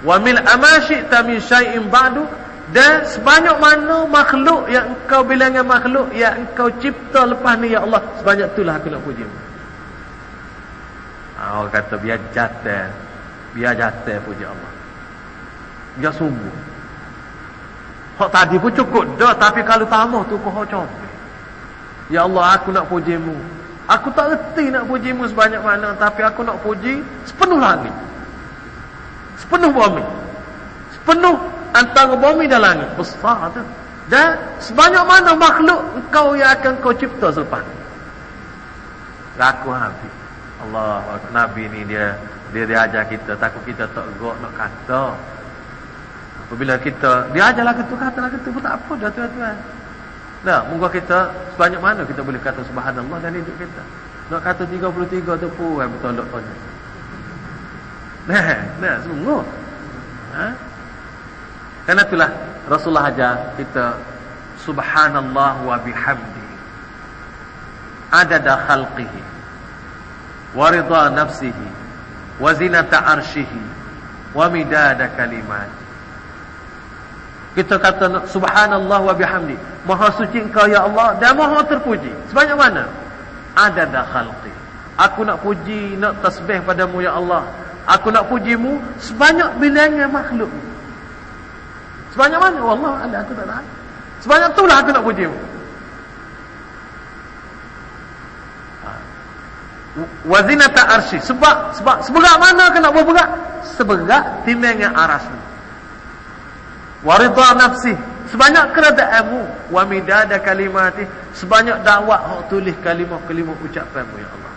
Wa mil ama syi'ta min syai'in ba'du dan sebanyak mana makhluk yang engkau bilangan makhluk yang engkau cipta lepas ni ya Allah sebanyak itulah aku nak puji. Ah, orang kata biar jatuh biar jatuh puji Allah. Biar sungguh. Hak tadi pun cukup dah tapi kalau tambah tu kau comel. Ya Allah aku nak pujimu. Aku tak reti nak pujimu sebanyak mana tapi aku nak puji sepenuh langit. Sepenuh bumi. Sepenuh antara bumi dan langit. Besar tu. Dan sebanyak mana makhluk engkau yang akan kau cipta selepas ni. Laku habis. Allah Nabi ni dia dia diajar kita takut kita tak gok nak kata Apabila kita dia ajarlah kata katalah kata pun tak apa dah tuan-tuan. Nah, moga kita sebanyak mana kita boleh kata subhanallah dalam hidup kita. Nak kata 33 tu pun betul kau ni. Nah, nah sungguh. Ha? Karena itulah Rasulullah ajar kita subhanallah wa bihamdi adada khalqihi wa ridha nafsihi wa zinata arshihi wa midada kalimat kita kata subhanallah wa bihamdi. Maha suci engkau ya Allah dan maha terpuji. Sebanyak mana? Adada khalqi. Aku nak puji nak tasbih padamu ya Allah. Aku nak pujimu sebanyak bilangnya makhluk. Sebanyak mana? Allah ada aku tak tahu. Sebanyak itulah aku nak pujimu. Ha. wazinata arsy. Sebab sebab seberat mana kena berberat? Seberat timbangnya arasmu waridha nafsi. Sebanyak keradaanmu. Wa midada kalimati. Sebanyak dakwah hak tulis kalimah-kalimah ucapanmu ya Allah.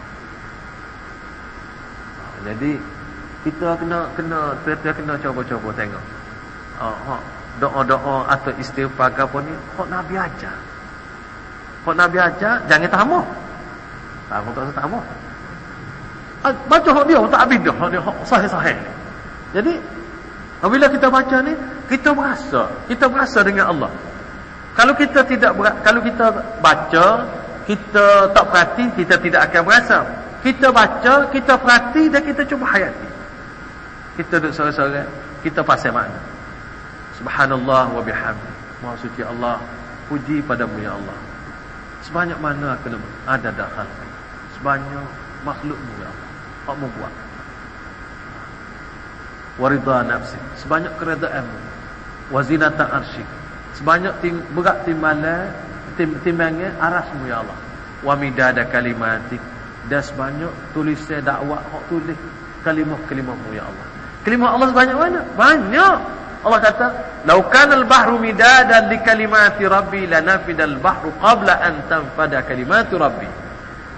Ha, jadi kita kena kena kita kena cuba-cuba tengok. Ha, doa-doa atau istighfar apa ni hak nabi ajar. Hak nabi ajar jangan tamu tamu tak tamu baca hak dia tak habis dah. Dia sahih-sahih. Jadi Apabila kita baca ni, kita merasa, kita merasa dengan Allah. Kalau kita tidak kalau kita baca, kita tak perhati, kita tidak akan merasa. Kita baca, kita perhati dan kita cuba hayati. Kita duduk sore-sore, kita pasal makna. Subhanallah wa bihamdi. Maha suci Allah, puji padamu ya Allah. Sebanyak mana aku ada dakhal. Sebanyak makhlukmu ya Allah. Apa mu buat? waridha nafsi sebanyak keredaan wazinata arsyik sebanyak tim, berat timbalan tim timbangnya arasmu ya Allah. Wa midada kalimatik. Dan sebanyak tulisnya dakwah hak tulis kalimah-kalimahmu ya Allah. Kalimah Allah sebanyak mana? Banyak. Allah kata law kana al-bahru midadan li kalimati rabbi lanafida al-bahru qabla an tanfada kalimatu rabbi.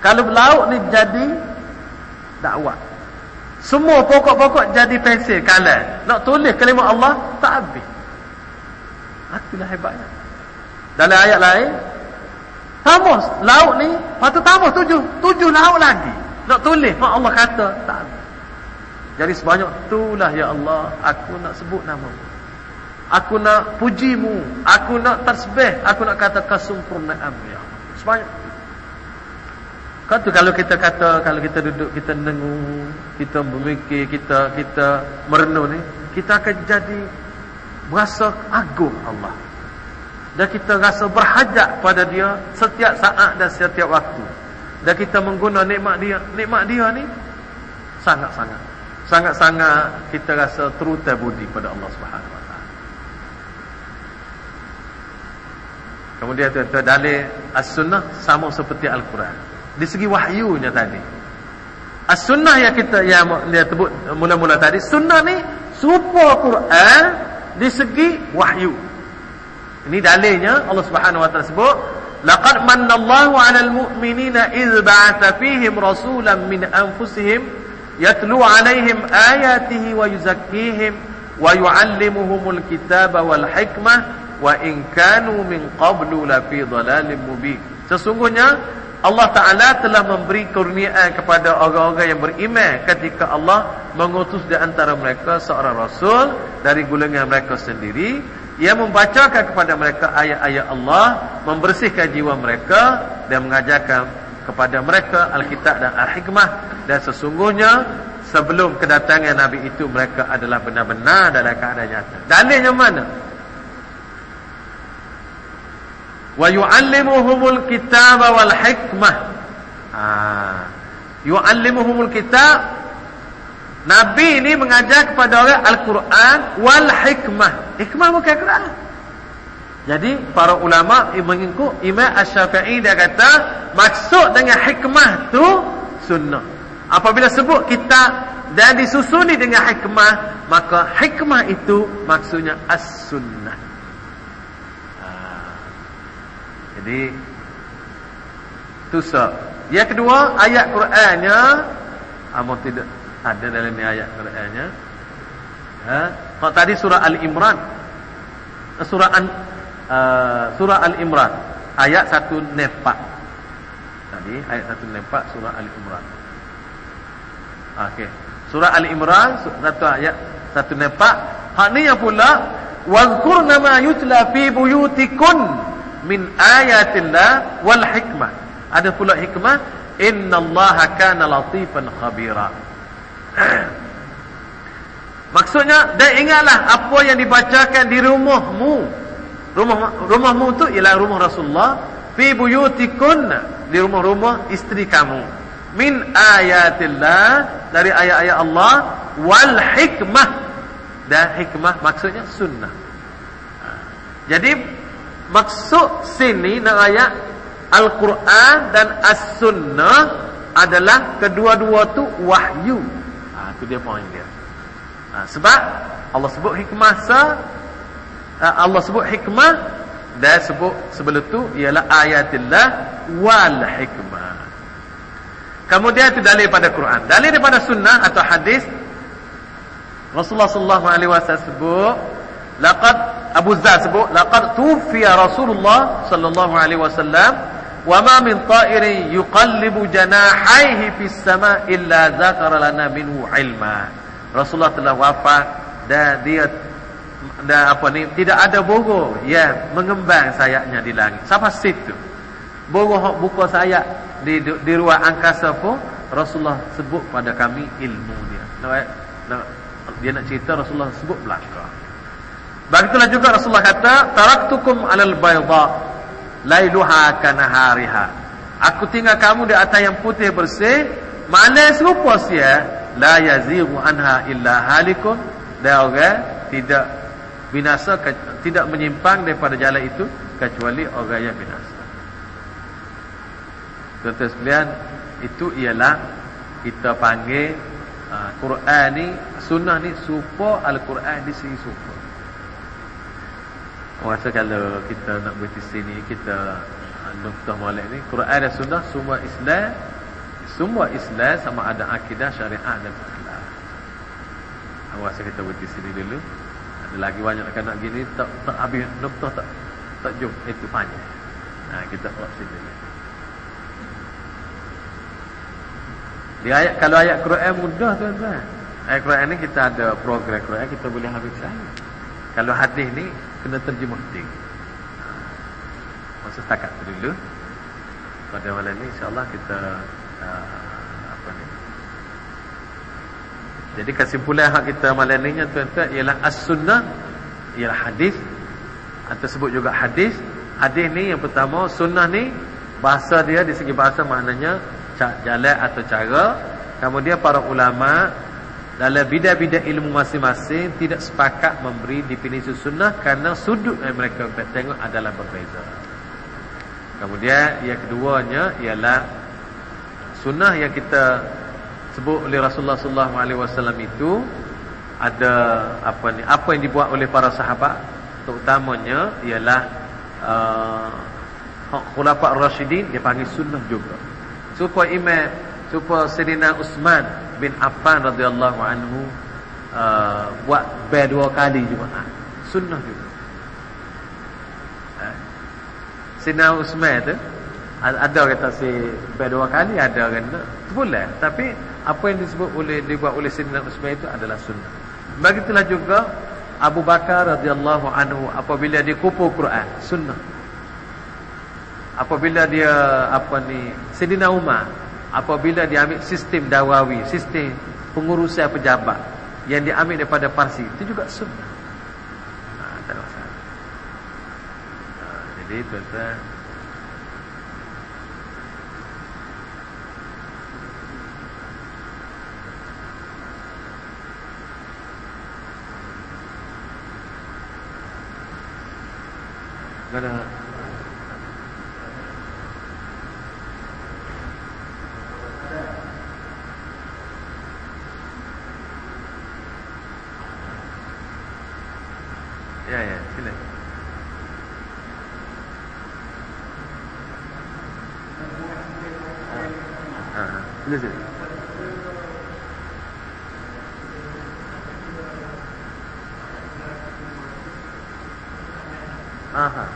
Kalau laut ni jadi dakwah. Semua pokok-pokok jadi pensel kalah. Nak tulis kalimah Allah tak habis. Itulah hebatnya. Dalam ayat lain, tamus laut ni, patut tamus tujuh, tujuh laut lagi. Nak tulis mak Allah kata tak habis. Jadi sebanyak itulah ya Allah, aku nak sebut nama. Aku nak pujimu, aku nak tasbih, aku nak kata kesempurnaan ya. Sebanyak Kan tu kalau kita kata kalau kita duduk kita dengung, kita memikir, kita kita merenung ni, kita akan jadi berasa agung Allah. Dan kita rasa berhajat pada dia setiap saat dan setiap waktu. Dan kita mengguna nikmat dia, nikmat dia ni sangat-sangat sangat-sangat kita rasa terutai budi pada Allah Subhanahu Taala. Kemudian tuan-tuan dalil as-sunnah sama seperti al-Quran di segi wahyunya tadi as-sunnah yang kita yang dia sebut mula-mula tadi sunnah ni serupa Quran di segi wahyu. Ini dalilnya Allah Subhanahu wa taala sebut laqad manallahu 'alal mu'minina idh ba'atha fihim rasulan min anfusihim yatlu 'alaihim ayatihi wa yuzakkihim wa yu'allimuhumul kitaba wal hikmah wa in kanu min qablu la fi dhalalin mubin. Sesungguhnya Allah Ta'ala telah memberi kurniaan kepada orang-orang yang beriman ketika Allah mengutus di antara mereka seorang Rasul dari golongan mereka sendiri. Yang membacakan kepada mereka ayat-ayat Allah membersihkan jiwa mereka dan mengajarkan kepada mereka Alkitab dan Al-Hikmah. Dan sesungguhnya sebelum kedatangan Nabi itu mereka adalah benar-benar dalam keadaan nyata. Dalilnya mana? Wa yu'allimuhumul kitab wal hikmah ha yu'allimuhumul kitab Nabi ini mengajar kepada orang Al-Quran wal hikmah. Hikmah bukan Quran. Jadi para ulama mengikut Imam Asy-Syafi'i dia kata maksud dengan hikmah tu sunnah. Apabila sebut kita dan disusuni dengan hikmah, maka hikmah itu maksudnya as-sunnah. Jadi tu sah. Yang kedua ayat Qurannya amun tidak ada dalam ayat Qurannya. Ha? Tadi surah Al-Imran surah An, uh, surah Al-Imran ayat 1 nepat. tadi ayat 104 surah Ali Imran. Okey. Surah Ali Imran satu ayat 104. Hak ni yang pula wazkurna ma yutla fi buyutikun min ayatillah wal hikmah. Ada pula hikmah innallaha kana latifan khabira. Maksudnya dan ingatlah apa yang dibacakan di rumahmu. Rumah rumahmu tu ialah rumah Rasulullah fi buyutikun di rumah-rumah isteri kamu. Min ayatillah dari ayat-ayat Allah wal hikmah dan hikmah maksudnya sunnah. Jadi maksud sini nak ayat Al-Quran dan As-Sunnah adalah kedua-dua tu wahyu. Ha, itu dia poin dia. Ha, sebab Allah sebut hikmah sa ha, Allah sebut hikmah dan sebut sebelum tu ialah ayatillah wal hikmah. Kemudian itu dalil pada Quran. Dalil daripada sunnah atau hadis Rasulullah sallallahu alaihi wasallam sebut laqad Abu Dzar sebut laqad tufiya Rasulullah sallallahu alaihi wasallam wa ma min ta'irin yuqallibu janahaihi fis sama illa zakara lana minhu ilma. Rasulullah telah wafat dan dia dan apa ni tidak ada burung yang mengembang sayapnya di langit. Siapa situ? Burung hok buka sayap di di ruang angkasa pun Rasulullah sebut pada kami ilmu dia. Dia nak cerita Rasulullah sebut belaka. Begitulah juga Rasulullah kata, "Taraktukum 'alal bayda lailuha kanahariha." Aku tinggal kamu di atas yang putih bersih, mana serupa sia la yazighu anha illa halikun. Dan orang tidak binasa tidak menyimpang daripada jalan itu kecuali orang yang binasa. Tuan-tuan sekalian itu ialah kita panggil uh, Quran ni sunnah ni supa Al-Quran di sini Masa kalau kita nak berhenti sini kita uh, Nuktah Malik ni Quran dan sunnah semua Islam semua Islam sama ada akidah, syariah dan akhlak. Awas kita berhenti sini dulu. Ada lagi banyak nak nak gini tak tak habis noktah tak tak jump itu panjang. Nah, kita buat sini dulu. Di ayat kalau ayat Quran mudah tuan-tuan. Ayat Quran ni kita ada program Quran kita boleh habis saya. Kalau hadis ni kena terjemah ting. Masa setakat dulu. Pada malam ni insya-Allah kita Ah, apa ni jadi kesimpulan hak kita malam ni tuan-tuan ialah as-sunnah ialah hadis atau sebut juga hadis hadis ni yang pertama sunnah ni bahasa dia di segi bahasa maknanya jalan atau cara kemudian para ulama dalam bidang-bidang ilmu masing-masing tidak sepakat memberi definisi sunnah kerana sudut yang mereka tengok adalah berbeza. Kemudian yang keduanya ialah sunnah yang kita sebut oleh Rasulullah wasallam itu ada apa ni apa yang dibuat oleh para sahabat terutamanya ialah uh, khulafa ar-rasyidin dia panggil sunnah juga. Supaya imam supaya Sayyidina Utsman bin Affan radhiyallahu anhu uh, buat ber dua kali Jumaat sunnah juga. Eh? Sayyidina Utsman tu ada kata si dua kali ada kan boleh tapi apa yang disebut oleh dibuat oleh Sayyidina Utsman itu adalah sunnah. Begitulah juga Abu Bakar radhiyallahu anhu apabila dia kupu Quran sunnah. Apabila dia apa ni Sayyidina Umar apabila dia ambil sistem dawawi sistem pengurusan pejabat yang diambil daripada Parsi itu juga sunnah ha, tak ha, jadi tuan-tuan Ya ya sila. Ha ha. Sila sila. Aha.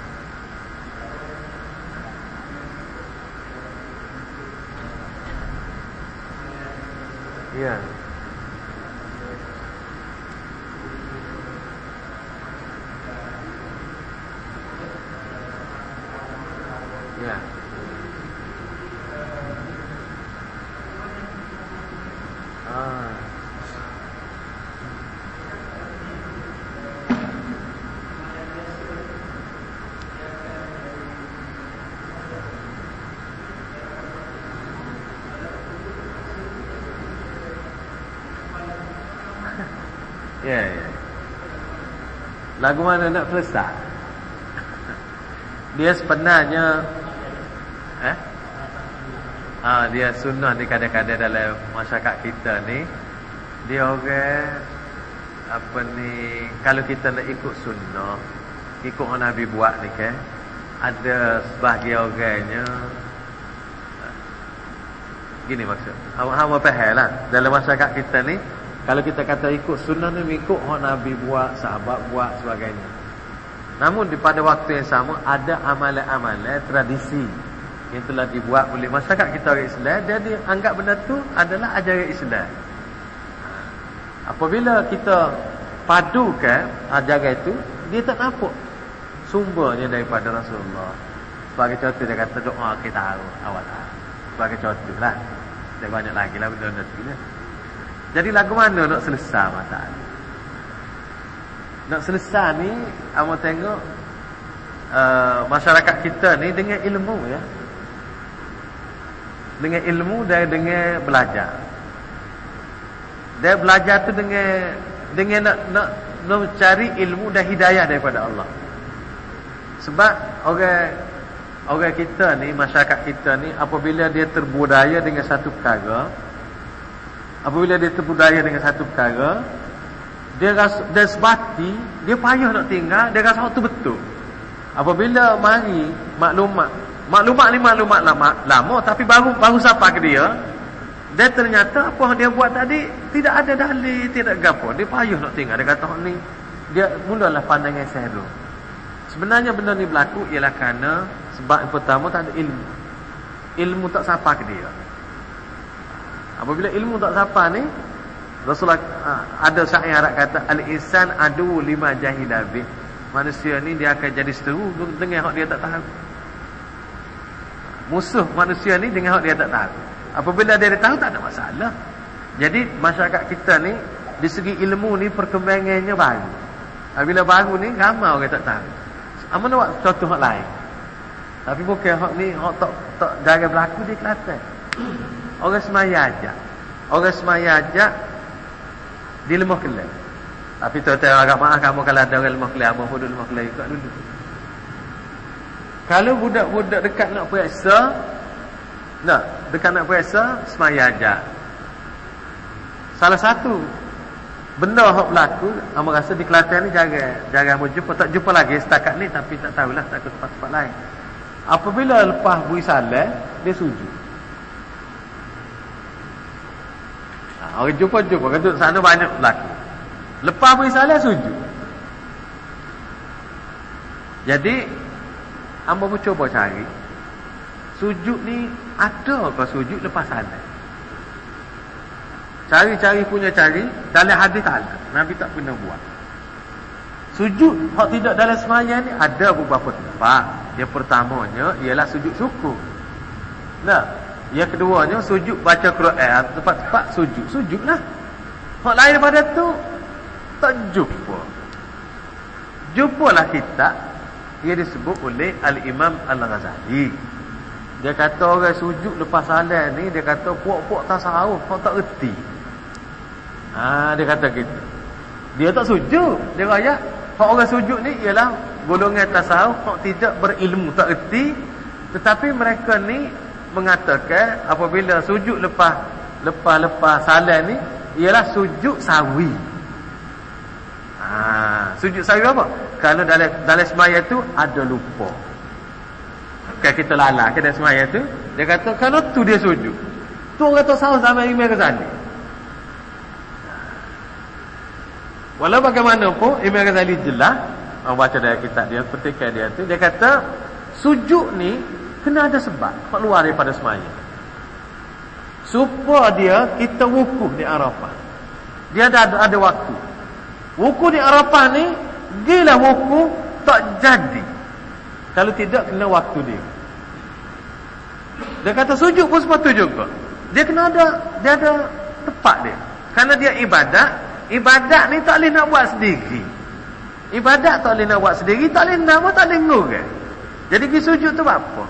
Ya. Ya. Ah. Ya, ya. Lagu mana nak selesai? Dia sebenarnya eh? Ah, dia sunnah ni kadang-kadang dalam masyarakat kita ni dia orang apa ni kalau kita nak ikut sunnah ikut orang Nabi buat ni kan ada sebahagian orangnya gini maksud hamba faham lah dalam masyarakat kita ni kalau kita kata ikut sunnah ni ikut orang Nabi buat sahabat buat sebagainya. Namun pada waktu yang sama ada amalan-amalan tradisi yang telah dibuat oleh masyarakat kita orang Islam. Dia dianggap benda tu adalah ajaran Islam. Apabila kita padukan ajaran itu dia tak nampak sumbernya daripada Rasulullah. Sebagai contoh dia kata doa kita tahu awal sebagai contoh lah dia banyak lagi lah benda-benda tu lah. Jadi lagu mana nak selesai masalah nak selesai ni Amo tengok uh, Masyarakat kita ni Dengan ilmu ya dengan ilmu dan dengan belajar. Dia belajar tu dengan dengan nak nak nak cari ilmu dan hidayah daripada Allah. Sebab orang orang kita ni masyarakat kita ni apabila dia terbudaya dengan satu perkara apabila dia terbudaya dengan satu perkara dia rasa dia sebati dia payah nak tinggal dia rasa itu betul apabila mari maklumat Maklumat ni maklumat lama, lama tapi baru baru siapa ke dia? Dan ternyata apa yang dia buat tadi tidak ada dalil, tidak gapo. Dia payah nak tinggal. Dia kata ni dia mulalah pandangan saya dulu. Sebenarnya benda ni berlaku ialah kerana sebab yang pertama tak ada ilmu. Ilmu tak siapa ke dia. Apabila ilmu tak siapa ni Rasulullah ada syair Arab kata al-insan adu lima jahilabi. Manusia ni dia akan jadi seteru dengan hak dia tak tahu musuh manusia ni dengan hak dia tak tahu. Apabila dia tahu tak ada masalah. Jadi masyarakat kita ni di segi ilmu ni perkembangannya baru. Apabila baru ni ramai orang tak tahu. Amun nak contoh hak lain. Tapi bukan hak ni hak tak tak jaga berlaku di Kelantan. Orang semaya aja. Orang semaya aja di lemah kelai. Tapi tu tu agak maaf kamu kalau ada orang lemah kelai, mau lemah kelai ikut. Kalau budak-budak dekat nak periksa Nak Dekat nak periksa Semaya aja Salah satu Benda yang berlaku Amba rasa di Kelantan ni jaga Jaga amba jumpa Tak jumpa lagi setakat ni Tapi tak tahulah Tak ke tempat-tempat lain Apabila lepas bui salah Dia sujud Orang jumpa-jumpa Kata sana banyak berlaku Lepas bui salah sujud. Jadi Hamba pun cuba cari. Sujud ni Ada ke sujud lepas salat. Cari-cari punya cari Dalam hadis tak ada. Nabi tak pernah buat. Sujud Hak tidak dalam semayang ni Ada beberapa tempat. Yang pertamanya Ialah sujud syukur. Nah Yang keduanya Sujud baca Quran. Tempat-tempat sujud. Sujud lah Hak lain daripada tu Tak jumpa. Jumpalah kita. Ia disebut oleh Al-Imam Al-Ghazali. Dia kata orang sujud lepas salat ni dia kata puak-puak tasawuf kau tak reti. Ha, dia kata gitu. Dia tak sujud. Dia raya kalau orang sujud ni ialah golongan tasawuf kau tidak berilmu tak reti. Tetapi mereka ni mengatakan apabila sujud lepas lepas-lepas salat ni ialah sujud sawi ha, sujud sawi apa kalau dalam dalam semaya tu ada lupa. Kan kita lala ke dalam semaya tu, dia kata kalau tu dia sujud. Tu orang kata sama sama Imam Ghazali. Walau bagaimanapun Imam Ghazali jelas baca dari kitab dia, petikan dia tu, dia kata sujud ni kena ada sebab keluar daripada semaya. supaya dia kita wukuf di Arafah. Dia ada ada, ada waktu. Wukuf di Arafah ni gila wukuf tak jadi. Kalau tidak kena waktu dia. Dia kata sujud pun sepatu juga. Dia kena ada dia ada tepat dia. Karena dia ibadat, ibadat ni tak boleh nak buat sendiri. Ibadat tak boleh nak buat sendiri, tak boleh nama, tak boleh ngurang. Jadi pergi sujud tu apa?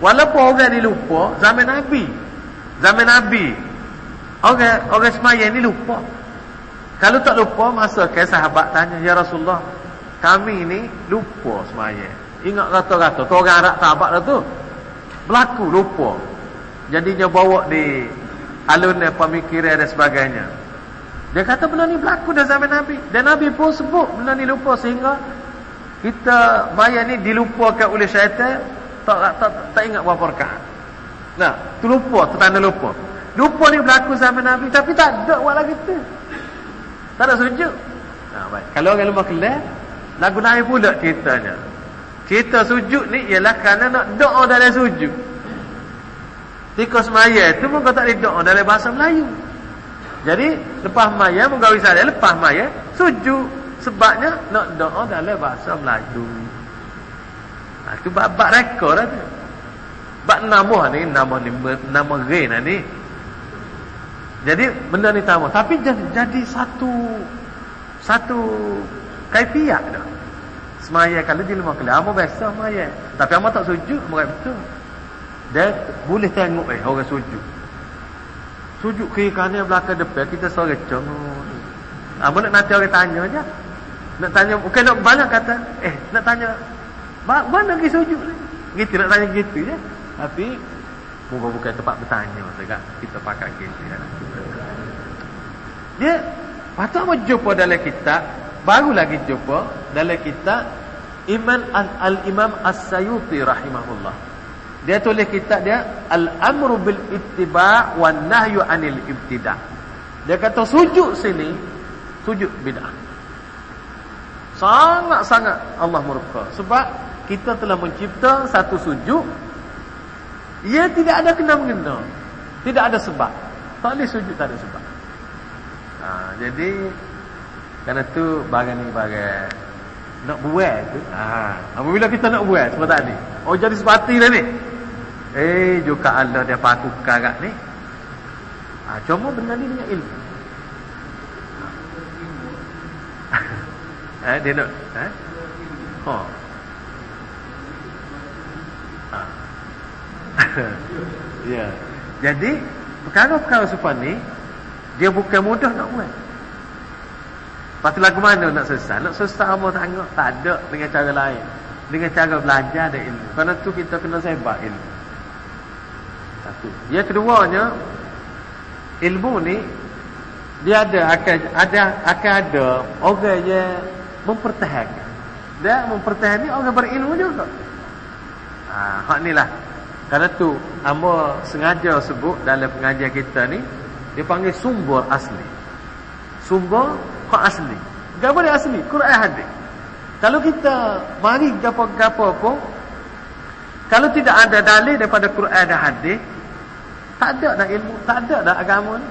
Walaupun orang ni lupa, zaman Nabi. Zaman Nabi. Orang orang semaya ni lupa. Kalau tak lupa, masa ke sahabat tanya, Ya Rasulullah, kami ni lupa semaya. Ingat kata-kata, tu orang Arab sahabat lah tu. Berlaku, lupa. Jadinya bawa di alun pemikiran dan sebagainya. Dia kata benda ni berlaku dah zaman Nabi. Dan Nabi pun sebut benda ni lupa sehingga kita bayar ni dilupakan oleh syaitan tak tak tak, tak ingat berapa rakaat. Nah, tu lupa, tu tanda lupa. Lupa ni berlaku zaman Nabi tapi tak ada buat lagi tu. Tak ada sujud. Nah, baik. Kalau orang lupa kelas, lagu Nabi pula ceritanya. Cerita sujud ni ialah kerana nak doa dalam sujud. Tikus maya itu pun kau tak boleh doa dalam bahasa Melayu. Jadi, lepas maya, menggawi saya, lepas maya, sujud. Sebabnya, nak doa dalam bahasa Melayu. Ha, itu bab-bab rekor lah tu. Bab nama ni, nama ni, nama re ni. Jadi, benda ni tamu. Tapi jadi, jadi satu, satu kaifiat dah. Semaya kalau di rumah kelas, amat biasa semaya. Tapi amat tak sujud, amat betul. Dia boleh tengok eh, orang sujud. Sujud kiri kanan belakang depan, kita sore cengok. Amat nak nanti orang tanya je. Nak tanya, bukan nak banyak kata, eh, nak tanya, mana pergi sujud? Gitu, nak tanya gitu je. Tapi, Moga bukan tempat bertanya Maksudnya kita pakai gitu ya. Dia Patut mau jumpa dalam kitab Baru lagi jumpa Dalam kitab Iman Al-Imam As-Sayuti rahimahullah Dia tulis kitab dia Al-Amru bil ittiba' Wa nahyu anil ibtida' Dia kata sujud sini Sujud bid'ah Sangat-sangat Allah murka Sebab kita telah mencipta Satu sujud ia tidak ada kena mengena. Tidak ada sebab. Tak boleh sujud tak ada sebab. Ha, jadi kerana tu barang ni barang nak buat tu. Ha, apabila kita nak buat sebab tadi. Oh jadi sepati dah ni. Eh juga Allah dia paku karak ni. Ha, cuma benda ni dengan ilmu. Ha. eh dia nak eh? Ha. ya. Jadi perkara-perkara seperti ni dia bukan mudah nak buat. Patut lagu mana nak selesai? Nak selesai apa tengok tak ada dengan cara lain. Dengan cara belajar dan ilmu. Kerana tu kita kena sebar ilmu. Satu. Yang keduanya ilmu ni dia ada akan ada akan ada orang yang mempertahankan. Dia mempertahankan ni orang berilmu juga. Ha, hak inilah kerana tu Amba sengaja sebut dalam pengajian kita ni Dia panggil sumber asli. Sumber kok asli. Gapa dia asli? Quran hadis. Kalau kita mari gapa-gapa pun Kalau tidak ada dalil daripada Quran dan hadis Tak ada dah ilmu Tak ada dah agama ni.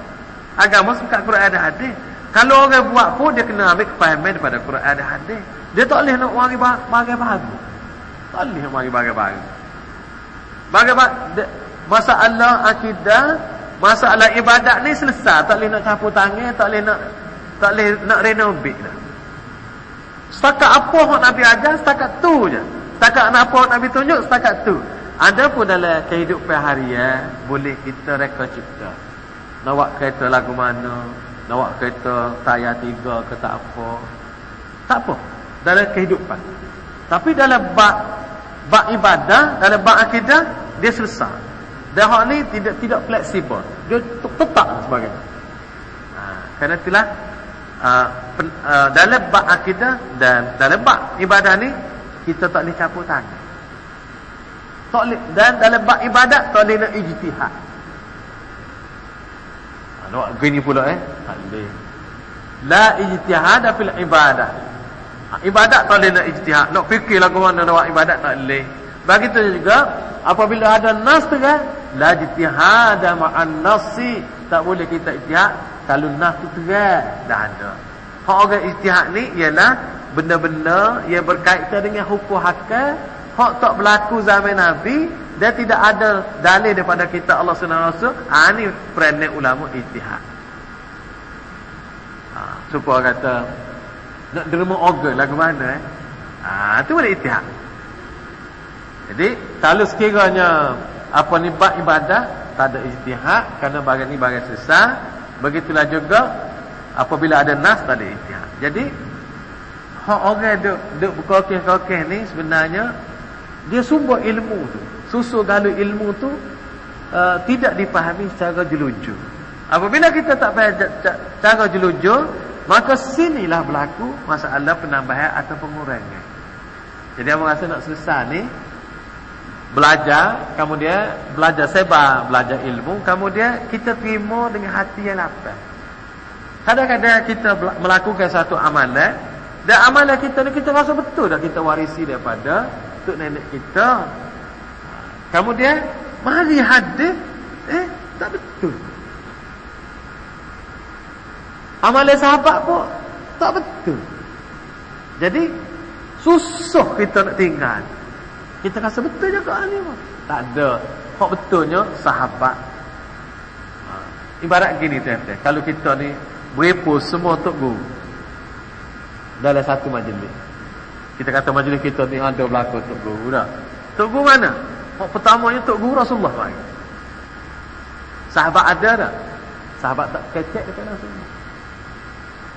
Agama suka Quran dan hadis. Kalau orang buat pun dia kena ambil kepahaman daripada Quran dan hadis. Dia tak boleh nak mari bahagia-bahagia Tak boleh nak mari bahagia-bahagia Bagaimana masalah akidah, masalah ibadat ni selesai, tak boleh nak campur tangan, tak boleh nak tak boleh nak renovate dah. Setakat apa yang Nabi ajar, setakat tu je. Setakat apa yang Nabi tunjuk, setakat tu. Ada pun dalam kehidupan harian boleh kita reka cipta. Nak buat kereta lagu mana, nak buat kereta tayar tiga ke tak apa. Tak apa. Dalam kehidupan. Tapi dalam bak bab ibadah dalam bab akidah dia selesai. Dan hak ni tidak tidak fleksibel. Dia tetap sebagainya. Ha, kerana itulah uh, pen, uh, dalam bab akidah dan dalam bab ibadah ni kita tak boleh campur tangan. Tak boleh dan dalam bab ibadat tak boleh nak ijtihad. Ha, nak gini pula eh? Tak boleh. La ijtihad fil ibadah Ibadat tak boleh nak ijtihad. Nak fikir lagu mana nak ibadat tak boleh. Begitu juga apabila ada nas tu kan, la ijtihada ma'an nasi. Tak boleh kita ijtihad. Kalau nas tu terang dah ada. Hak orang ijtihad ni ialah benda-benda yang berkaitan dengan hukum hakam. Hak tak berlaku zaman nabi dan tidak ada dalil daripada kita Allah SWT ha, ni peranan ulama ijtihad. Ha, supaya kata nak derma organ lagu mana eh? ha, tu boleh ijtihad jadi kalau sekiranya apa ni bab ibadah tak ada ijtihad kerana bagian ni bagian sesat begitulah juga apabila ada nas tak ada ijtihad jadi hak orang duk duk berkokeh-kokeh ni sebenarnya dia sumber ilmu tu susu galu ilmu tu uh, tidak dipahami secara jelujur. Apabila kita tak faham cara jelujur, maka sinilah berlaku masalah penambahan atau pengurangan. Jadi apa rasa nak susah ni belajar, kemudian belajar sebar, belajar ilmu, kemudian kita terima dengan hati yang lapar. Kadang-kadang kita melakukan satu amalan dan amalan kita ni kita rasa betul dah kita warisi daripada tok nenek kita Kemudian mari hadis eh tak betul. Amalan sahabat pun tak betul. Jadi susah kita nak tinggal. Kita rasa betul juga ni. Tak ada. Hak betulnya sahabat. Ha. Ibarat gini tuan-tuan. Kalau kita ni berepo semua untuk guru. Dalam satu majlis. Kita kata majlis kita ni ada berlaku untuk guru dah. Tok guru mana? Hak pertamanya Tok Guru Rasulullah. Sahabat ada tak? Sahabat tak kecek dekat Rasulullah.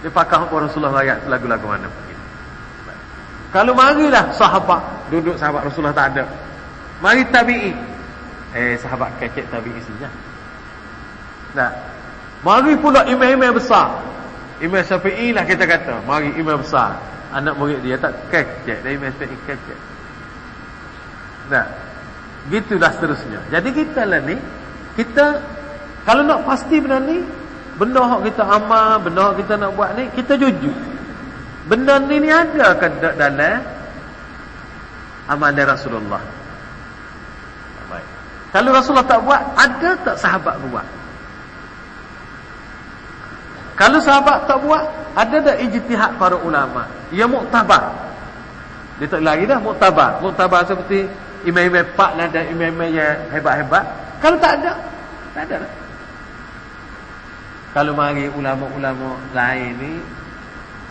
Dia pakai hak Rasulullah ayat lagu-lagu mana pergi. Kalau marilah sahabat duduk sahabat Rasulullah tak ada. Mari tabi'i. Eh sahabat kecek tabi'i saja. Nah. Mari pula imam-imam besar. Imam Syafi'i lah kita kata. Mari imam besar. Anak murid dia tak kecek. Dari imam Syafi'i kecek. Nah. Gitulah seterusnya. Jadi kita lah ni, kita kalau nak pasti benda ni, benda yang kita amal, benda yang kita nak buat ni, kita jujur. Benda ni ni ada ke dalam amal dari Rasulullah? Baik. Kalau Rasulullah tak buat, ada tak sahabat buat? Kalau sahabat tak buat, ada tak ijtihad para ulama? Ia muktabar. Dia tak lagi dah muktabar. Muktabar seperti imam-imam pak lah dan imam-imam yang hebat-hebat kalau tak ada tak ada lah. Kalau mari ulama-ulama lain ni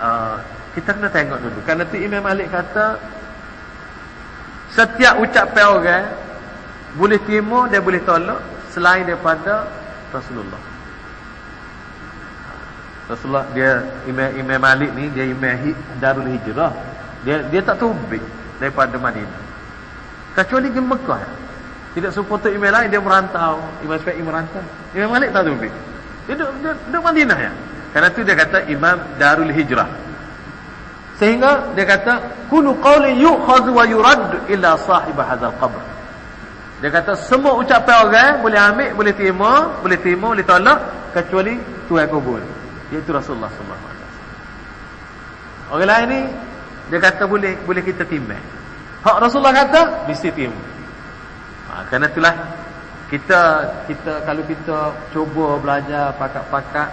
uh, kita kena tengok dulu kerana tu Imam Malik kata setiap ucapan orang boleh terima dan boleh tolak selain daripada Rasulullah Rasulullah dia Imam, Imam Malik ni dia Imam Darul Hijrah dia dia tak tubik daripada Madinah Kecuali di Mekah. Tidak seperti email lain dia merantau. Imam Syafi'i merantau. Imam Malik tak tahu. Dia duduk, duduk, duduk Madinah ya. Karena itu dia kata Imam Darul Hijrah. Sehingga dia kata kullu qawli yu'khadhu wa yurad illa sahib hadzal qabr. Dia kata semua ucapan orang boleh ambil, boleh terima, boleh terima, boleh tolak kecuali Tuhan kubur. Iaitu Rasulullah sallallahu alaihi wasallam. Orang lain ni dia kata boleh boleh kita timbang. Hak Rasulullah kata mesti timu. Ha, kerana itulah kita kita kalau kita cuba belajar pakat-pakat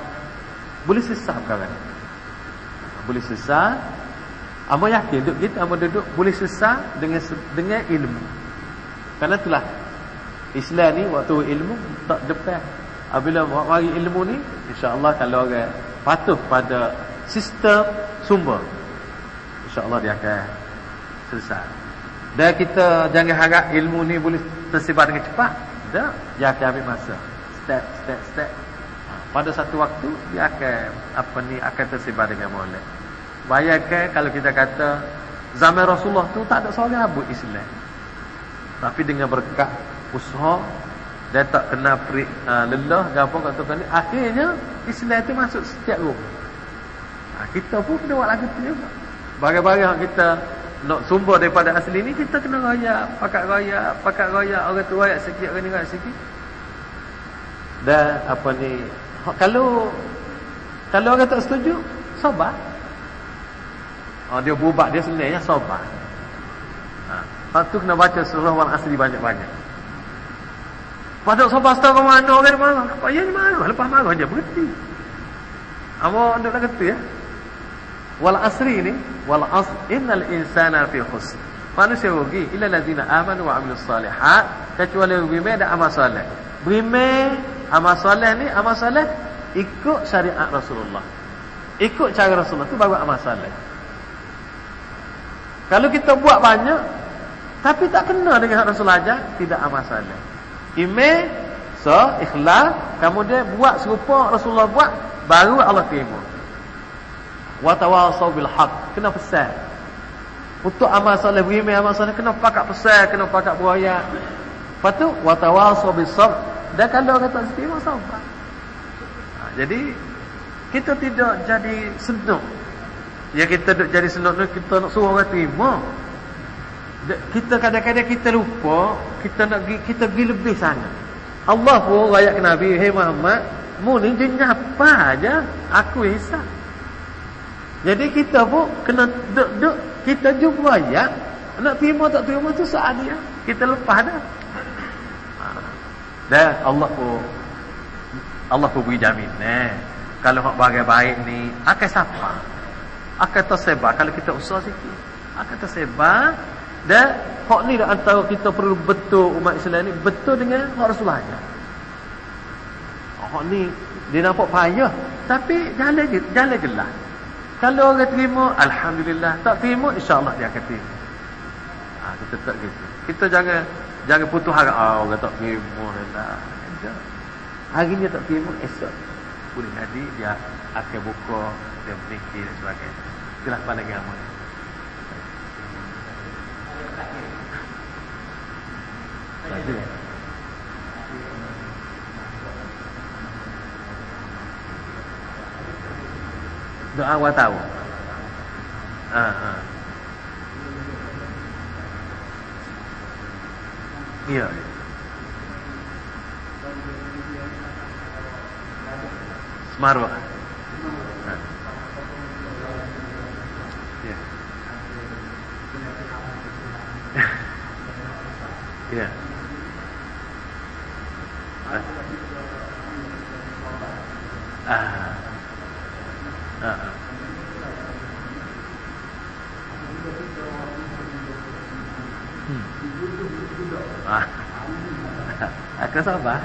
boleh sesat perkara ni. Boleh sesat. Amba yakin duduk kita amba duduk boleh sesat dengan dengan ilmu. Kerana itulah Islam ni waktu ilmu tak depan. Apabila mari ilmu ni insya-Allah kalau orang patuh pada sistem sumber insya-Allah dia akan selesai. Dan kita jangan harap ilmu ni boleh tersebar dengan cepat. Tak. Dia akan ambil masa. Step, step, step. Pada satu waktu, dia akan apa ni akan tersebar dengan molek. Bayangkan kalau kita kata zaman Rasulullah tu tak ada seorang abut Islam. Tapi dengan berkat usaha dan tak kena peri, uh, lelah gapo kata ni akhirnya Islam tu masuk setiap rumah. Ha, kita pun kena buat lagu tu juga. Bagaimana kita nak sumber daripada asli ni kita kena raya pakat raya pakat raya orang tu raya sikit orang ni raya sikit dan apa ni kalau kalau orang tak setuju sabar oh, dia berubah dia sebenarnya sabar ha. Tu kena baca surah orang asli banyak-banyak Pada sabar setahun mana orang marah. Payah ni marah. Lepas marah je berhenti. Apa anda nak kata ya? Wal asri ni. Wal asr. Innal insana fi khus. Manusia rugi. Illa lazina amanu wa amilus salihat. Kecuali berimeh dan amal salih. Berimeh amal salih ni. Amal salih. Ikut syariat Rasulullah. Ikut cara Rasulullah. tu baru amal salih. Kalau kita buat banyak. Tapi tak kena dengan Rasulullah ajar. Tidak amal salih. Email So ikhlas Kemudian buat serupa Rasulullah buat Baru Allah terima Watawasaw bil haq. Kena pesan. Untuk amal soleh Email amal soleh Kena pakat pesan Kena pakat buaya. Lepas tu Watawasaw bil sab Dan kalau orang tak terima sabar. Ha, Jadi Kita tidak jadi senuk. Ya kita duduk jadi senuk Kita nak suruh orang terima. Kita kadang-kadang kita lupa kita nak kita pergi lebih sana. Allah pun rakyat ke Nabi hey Muhammad mu ni jenis apa aja? Aku hisap jadi kita pun kena duk-duk kita jumpa ayat nak terima tak terima tu dia kita lepas dah ha. dan Allah pun Allah pun beri jamin eh. kalau hak bagai baik ni akan siapa akan tersebar kalau kita usaha sikit akan tersebar dan hak ni dah antara kita perlu betul umat Islam ni betul dengan hak Rasulullah. Hak ni dia nampak payah tapi jalan je, jalan jelas. Kalau orang terima alhamdulillah, tak terima insya-Allah dia akan terima. Ha, kita tak gitu. Kita jangan jangan putus harap ah, orang tak terima dah. Hari ni tak terima esok boleh jadi dia akan buka dia berfikir dan sebagainya. Itulah pandangan agama. Tadi. Doa awal tahu. Ha, ha. Ya. Semarwah. Ha. Ya. Ya. Ah. Ah. Aku sabar.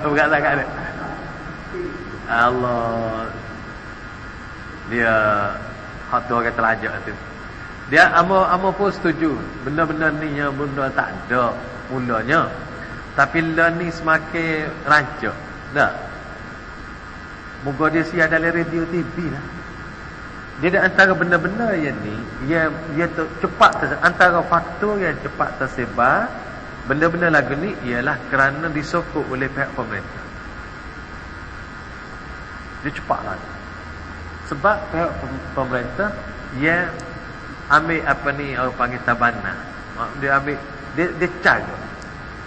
Bukan sangat dia. Allah. Dia hak tu orang terlajak tu. Dia amo amo pun setuju. Benda-benda ni yang benda tak ada mulanya. Tapi ni semakin rancak. Tak? Moga dia siap dalam radio TV lah. Dia ada antara benda-benda yang ni, dia tu, cepat tersebar. Antara faktor yang cepat tersebar, benda-benda lagu ni ialah kerana disokong oleh pihak pemerintah. Dia cepat lah. Sebab pihak pemerintah, yang ambil apa ni orang panggil tabana. Dia ambil, dia, dia cara.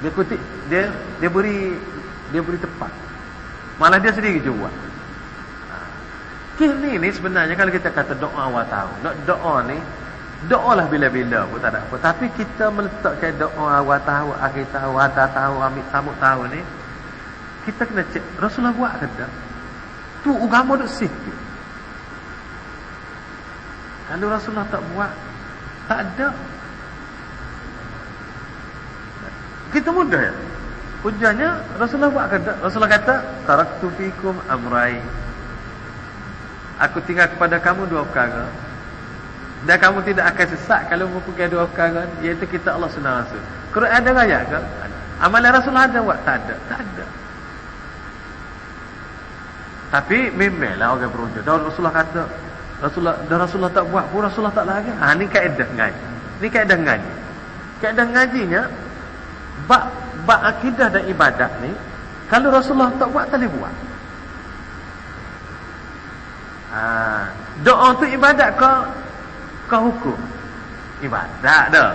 Dia kutip, dia dia beri dia beri tepat. Malah dia sendiri je buat. Kini ni sebenarnya kalau kita kata doa awal tahu. Doa ni doa lah bila-bila pun tak ada apa. Tapi kita meletakkan doa awal tahu, akhir tahu, ada tahu, ambil samuk tahu ni kita kena cek Rasulullah buat ke tak? Tu agama duk situ. Kalau Rasulullah tak buat tak ada. Kita mudah ya. Hujahnya Rasulullah buat kata Rasulullah kata taraktu fikum amrai Aku tinggal kepada kamu dua perkara. Dan kamu tidak akan sesat kalau mempunyai dua perkara. Iaitu kita Allah SWT. Quran ada ayat ke? Amalan Rasulullah ada buat? Tak ada. Tak ada. Tapi memanglah orang berujar. Dan Rasulullah kata. Rasulullah, dan Rasulullah tak buat pun Rasulullah tak lagi. Ha, ni kaedah ngaji. Ni kaedah ngaji. Kaedah ngajinya. Bak, bak akidah dan ibadat ni. Kalau Rasulullah tak buat, tak boleh buat. Ha, doa tu ibadat ke ke hukum? Ibadat dah.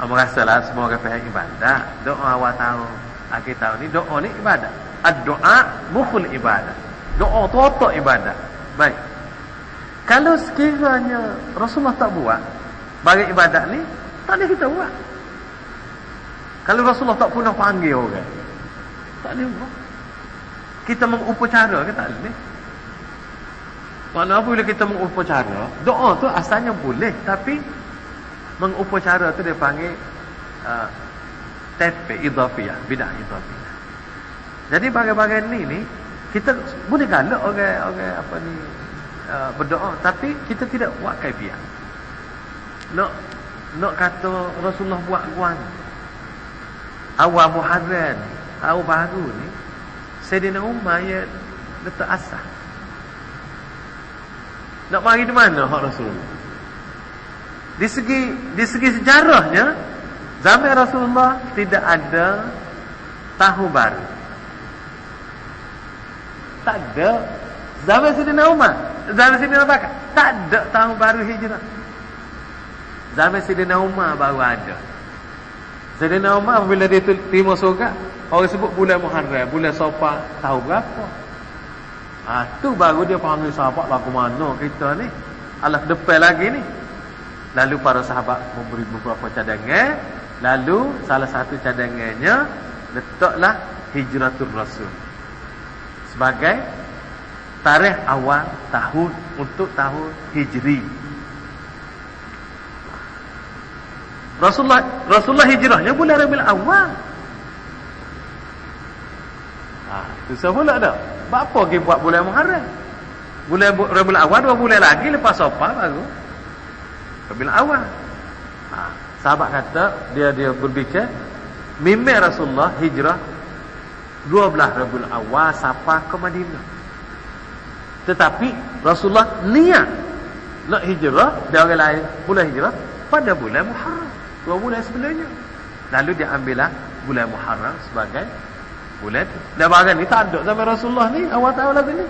Apa rasalah semua orang faham ibadat. Doa awak tahu. Akhir tahu ni doa ni ibadat. Ad-doa mukhul ibadat. Doa tu otak ibadat. Baik. Kalau sekiranya Rasulullah tak buat bagi ibadat ni, tak boleh kita buat. Kalau Rasulullah tak pernah panggil orang. Tak boleh buat. Kita mengupacara ke tak boleh? Mana bila kita mengupacara, doa tu asalnya boleh. Tapi mengupacara tu dia panggil uh, tepe idhafiyah. Bidah idhafiyah. Jadi bagai-bagai ni ni, kita boleh galak orang orang apa ni uh, berdoa tapi kita tidak buat kaifiah. Nak nak kata Rasulullah buat guan awal Muharram awal baru ni Sayyidina Umar ya letak asah nak mari di mana hak Rasulullah di segi di segi sejarahnya zaman Rasulullah tidak ada tahu baru. Tak ada zaman Sayyidina Umar zaman Sayyidina Bakar. Tak ada tahun baru hijrah. Zaman Sayyidina Umar baru ada. Sayyidina Umar bila dia terima sogat Orang sebut bulan Muharram Bulan Sofar Tahu berapa ha, tu baru dia panggil sahabat Lagu mana kita ni Alah depan lagi ni Lalu para sahabat memberi beberapa cadangan Lalu salah satu cadangannya Letaklah Hijratul Rasul Sebagai Tarikh awal tahun Untuk tahun Hijri Rasulullah Rasulullah hijrahnya bulan Rabiul Awal. Ha, susah pula dah. Apa ke buat bulan Muharram? Bulan Rabiul Awal dua bulan lagi lepas Safar baru. Rabiul Awal. Ha, sahabat kata dia dia berbicara mimpi Rasulullah hijrah 12 Rabiul Awal sampai ke Madinah. Tetapi Rasulullah niat nak hijrah dia orang lain bulan hijrah pada bulan Muharram dua bulan sebelumnya lalu dia ambillah bulan Muharram sebagai bulan? Dan bahagian ni tak ada zaman Rasulullah ni. Awal tahun lagu ni.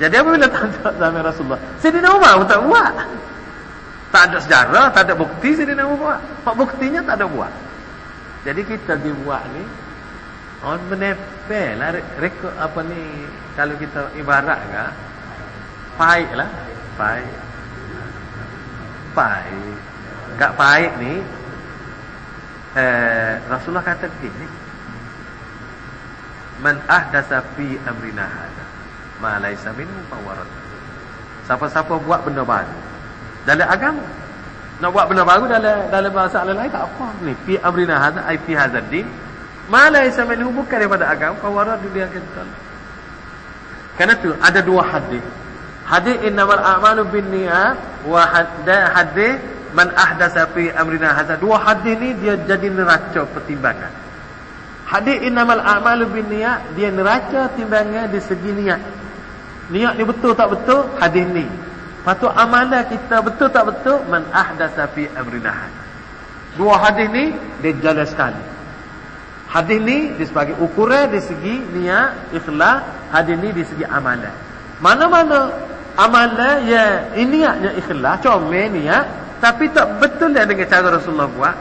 Jadi apabila tak ada zaman Rasulullah? Sayyidina Umar pun tak buat. Tak ada sejarah tak ada bukti Sayyidina Umar. Buat buktinya tak ada buat. Jadi kita dibuat ni orang menepel lah rekod apa ni kalau kita ibarat ke baik lah. Baik baik Gak baik ni eh, Rasulullah kata begini Man ahdasa fi amrina hada Ma laisa minhu fawarat Siapa-siapa buat benda baru Dalam agama. Nak buat benda baru dalam dalam bahasa lain tak apa ni. Fi amrina hada Ay fi hazard din. Ma laisa minhu bukan daripada agama Fawarat dia kata Kerana tu ada dua hadis. Hadis innamal a'malu bin niyat Wa hadis man ahdasa fi amrina hadza dua hadis ni dia jadi neraca pertimbangan hadis innamal a'malu binniyat. Dia neraca timbangan di segi niat. Niat ni betul tak betul? Hadis ni. Patut amalan kita betul tak betul? Man ahdasa fi amrina. Hadza dua hadis ni dia jelas sekali. Hadis ni di sebagai ukuran di segi niat ikhlas. Hadis ni di segi amalan. Mana-mana amalan ya niatnya ikhlas comel niat tapi tak betul dia dengan cara Rasulullah buat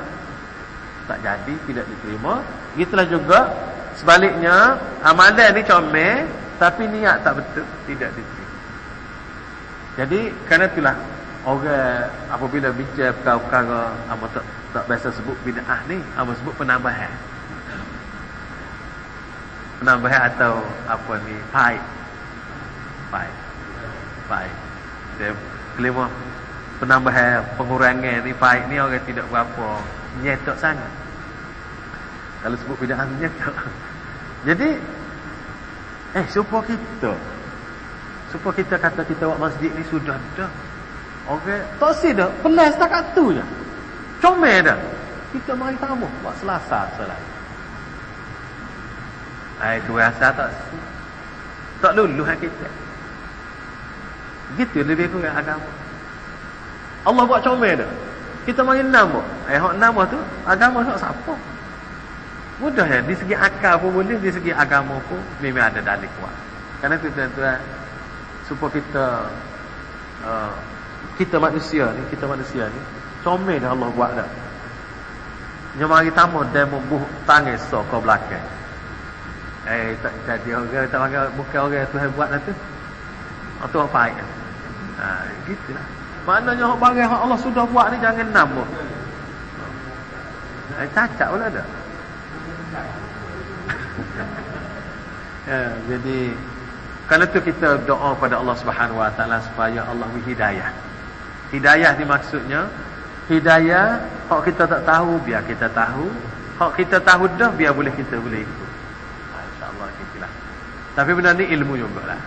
tak jadi tidak diterima gitulah juga sebaliknya amalan ni comel tapi niat tak betul tidak diterima. Jadi kerana itulah orang apabila bincang perkara-perkara apa tak tak biasa sebut bid'ah ni apa sebut penambahan. Penambahan atau apa ni fight fight fight dia kelima penambahan pengurangan ni faid ni orang tidak berapa. Nyetok sangat kalau sebut bid'ah nyetok jadi eh supaya kita. Supaya kita kata kita buat masjid ni sudah dah. Okey tak sih dah. Pelas tak tu je. Comel dah. Kita mari tamu. Buat selasa solat ai tu rasa tak? Tak lulu hak kita. Gitu lebih kurang agama. Allah buat comel dah. Kita mari nama. Eh hak nama tu agama hak siapa? Mudah ya di segi akal pun boleh, di segi agama pun memang ada dalil kuat. Karena itu tuan-tuan supaya kita uh, kita manusia ni, kita manusia ni comel dah Allah buat dah. Dia mari tamu dia membuh tangis so ke belakang. Eh tak jadi orang tak panggil bukan orang Tuhan buat dah tu. Atau apa baik. Ha, gitulah. Maknanya hak barang Allah sudah buat ni jangan nambah. Eh, cacat pula ada. Ya, jadi kalau tu kita doa pada Allah Subhanahu Wa Taala supaya Allah beri hidayah. Hidayah dimaksudnya hidayah hak kita tak tahu biar kita tahu, hak kita tahu dah biar boleh kita boleh ikut. Masya-Allah kitilah. Tapi benda ni ilmu juga lah.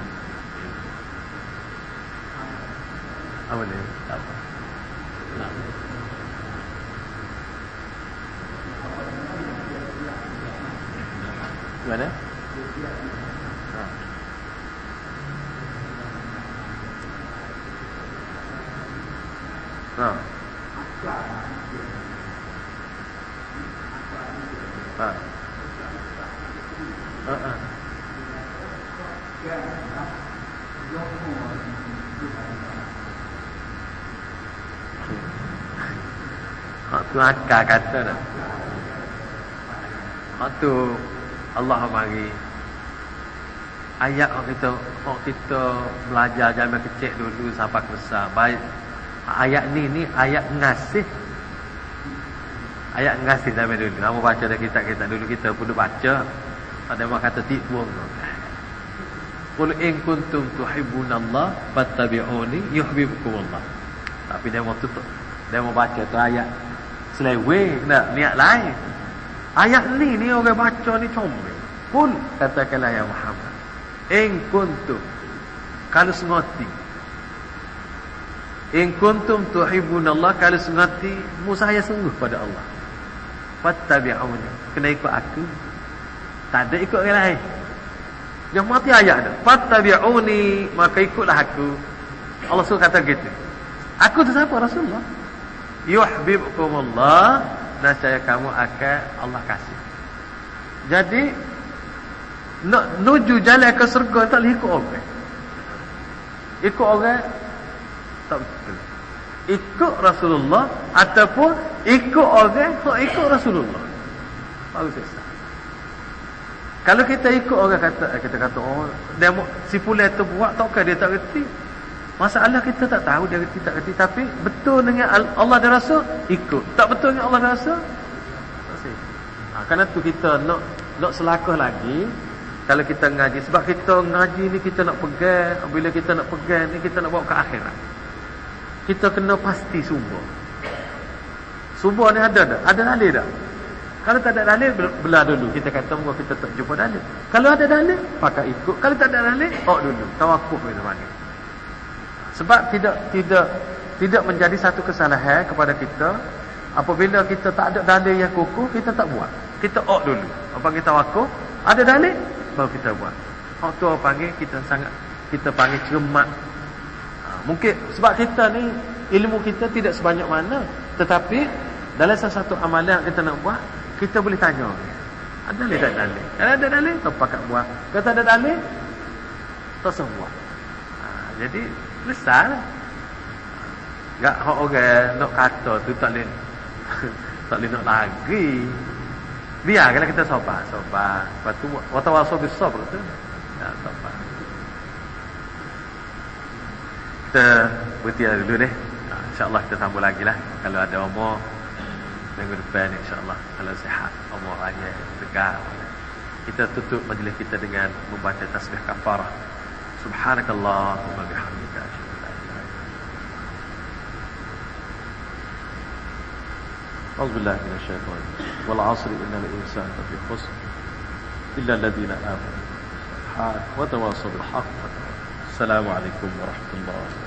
Apa ni? Apa? Mana? Ha. Ha. Ha. Ha. Hak tu akal kata dah. Hak tu Allah mari ayat orang kita orang kita belajar zaman kecil dulu sampai besar. Baik ayat ni ni ayat ngasih. Ayat ngasih zaman dulu. Kamu baca dah kitab-kitab dulu kita pun baca. Ada orang kata tipu Qul in kuntum tuhibbunallah fattabi'uni yuhibbukumullah. Tapi dia mau tutup dia mau baca tu ayat. Selewe nak niat lain ayat ni ni orang baca ni comel. Qul katakanlah ya Muhammad? In kuntum kalau sengoti in kuntum tuhibbunallah kalau sengoti mu saya sungguh pada Allah. Fattabi'uni kena ikut aku. Tak ada ikut orang lain. Yang mati ayat tu. Fattabi'uni maka ikutlah aku. Allah suruh kata gitu. Aku tu siapa Rasulullah? Yuhibbukumullah nascaya kamu akan Allah kasih. Jadi nak nuju jalan ke surga tak boleh ikut orang. Ikut orang tak betul ikut Rasulullah ataupun ikut orang tak ikut Rasulullah. Baru selesai kalau kita ikut orang kata kita kata oh dia si pula tu buat takkah dia tak reti masalah kita tak tahu dia reti tak reti. Tapi betul dengan Allah dan Rasul ikut. Tak betul dengan Allah dan Rasul? Tak ha, kerana tu kita nak nak selakah lagi. Kalau kita ngaji. Sebab kita ngaji ni kita nak pegang. Bila kita nak pegang ni kita nak bawa ke akhirat. Kita kena pasti sumber. Sumber ni ada tak? ada dalil tak? kalau tak ada dalil belah dulu. Kita kata muka kita tak jumpa dalil. Kalau ada dalil pakai ikut. Kalau tak ada dalil oh dulu. Tawakuf bila mana sebab tidak tidak tidak menjadi satu kesalahan kepada kita apabila kita tak ada dalil yang kukuh kita tak buat. Kita ok dulu. Apa kita wakuf ada dalil baru kita buat. Hak tu panggil kita sangat kita panggil cermat. Ha, mungkin sebab kita ni ilmu kita tidak sebanyak mana. Tetapi dalam salah satu amalan kita nak buat kita boleh tanya ada dalil tak dalil? Kalau ada dalil tak pakat buat. Kalau tak ada dalil tak semua ha, jadi besar tak hak orang nak kata tu tak boleh tak boleh nak lagi Biarlah kita sabar, sabar. Lepas tu watawasaw bis sabr tu. Ya, sabar. Kita berhenti dulu deh. Ha, InsyaAllah kita sambung lagi lah. Kalau ada umur minggu depan insyaAllah. Kalau sihat, umur raya, tegar. Kita tutup majlis kita dengan membaca tasbih kafarah. Subhanakallahumma bihamdika. أعوذ بالله من الشيطان والعصر إن الإنسان لفي خسر إلا الذين آمنوا وتواصوا بالحق. السلام عليكم ورحمة الله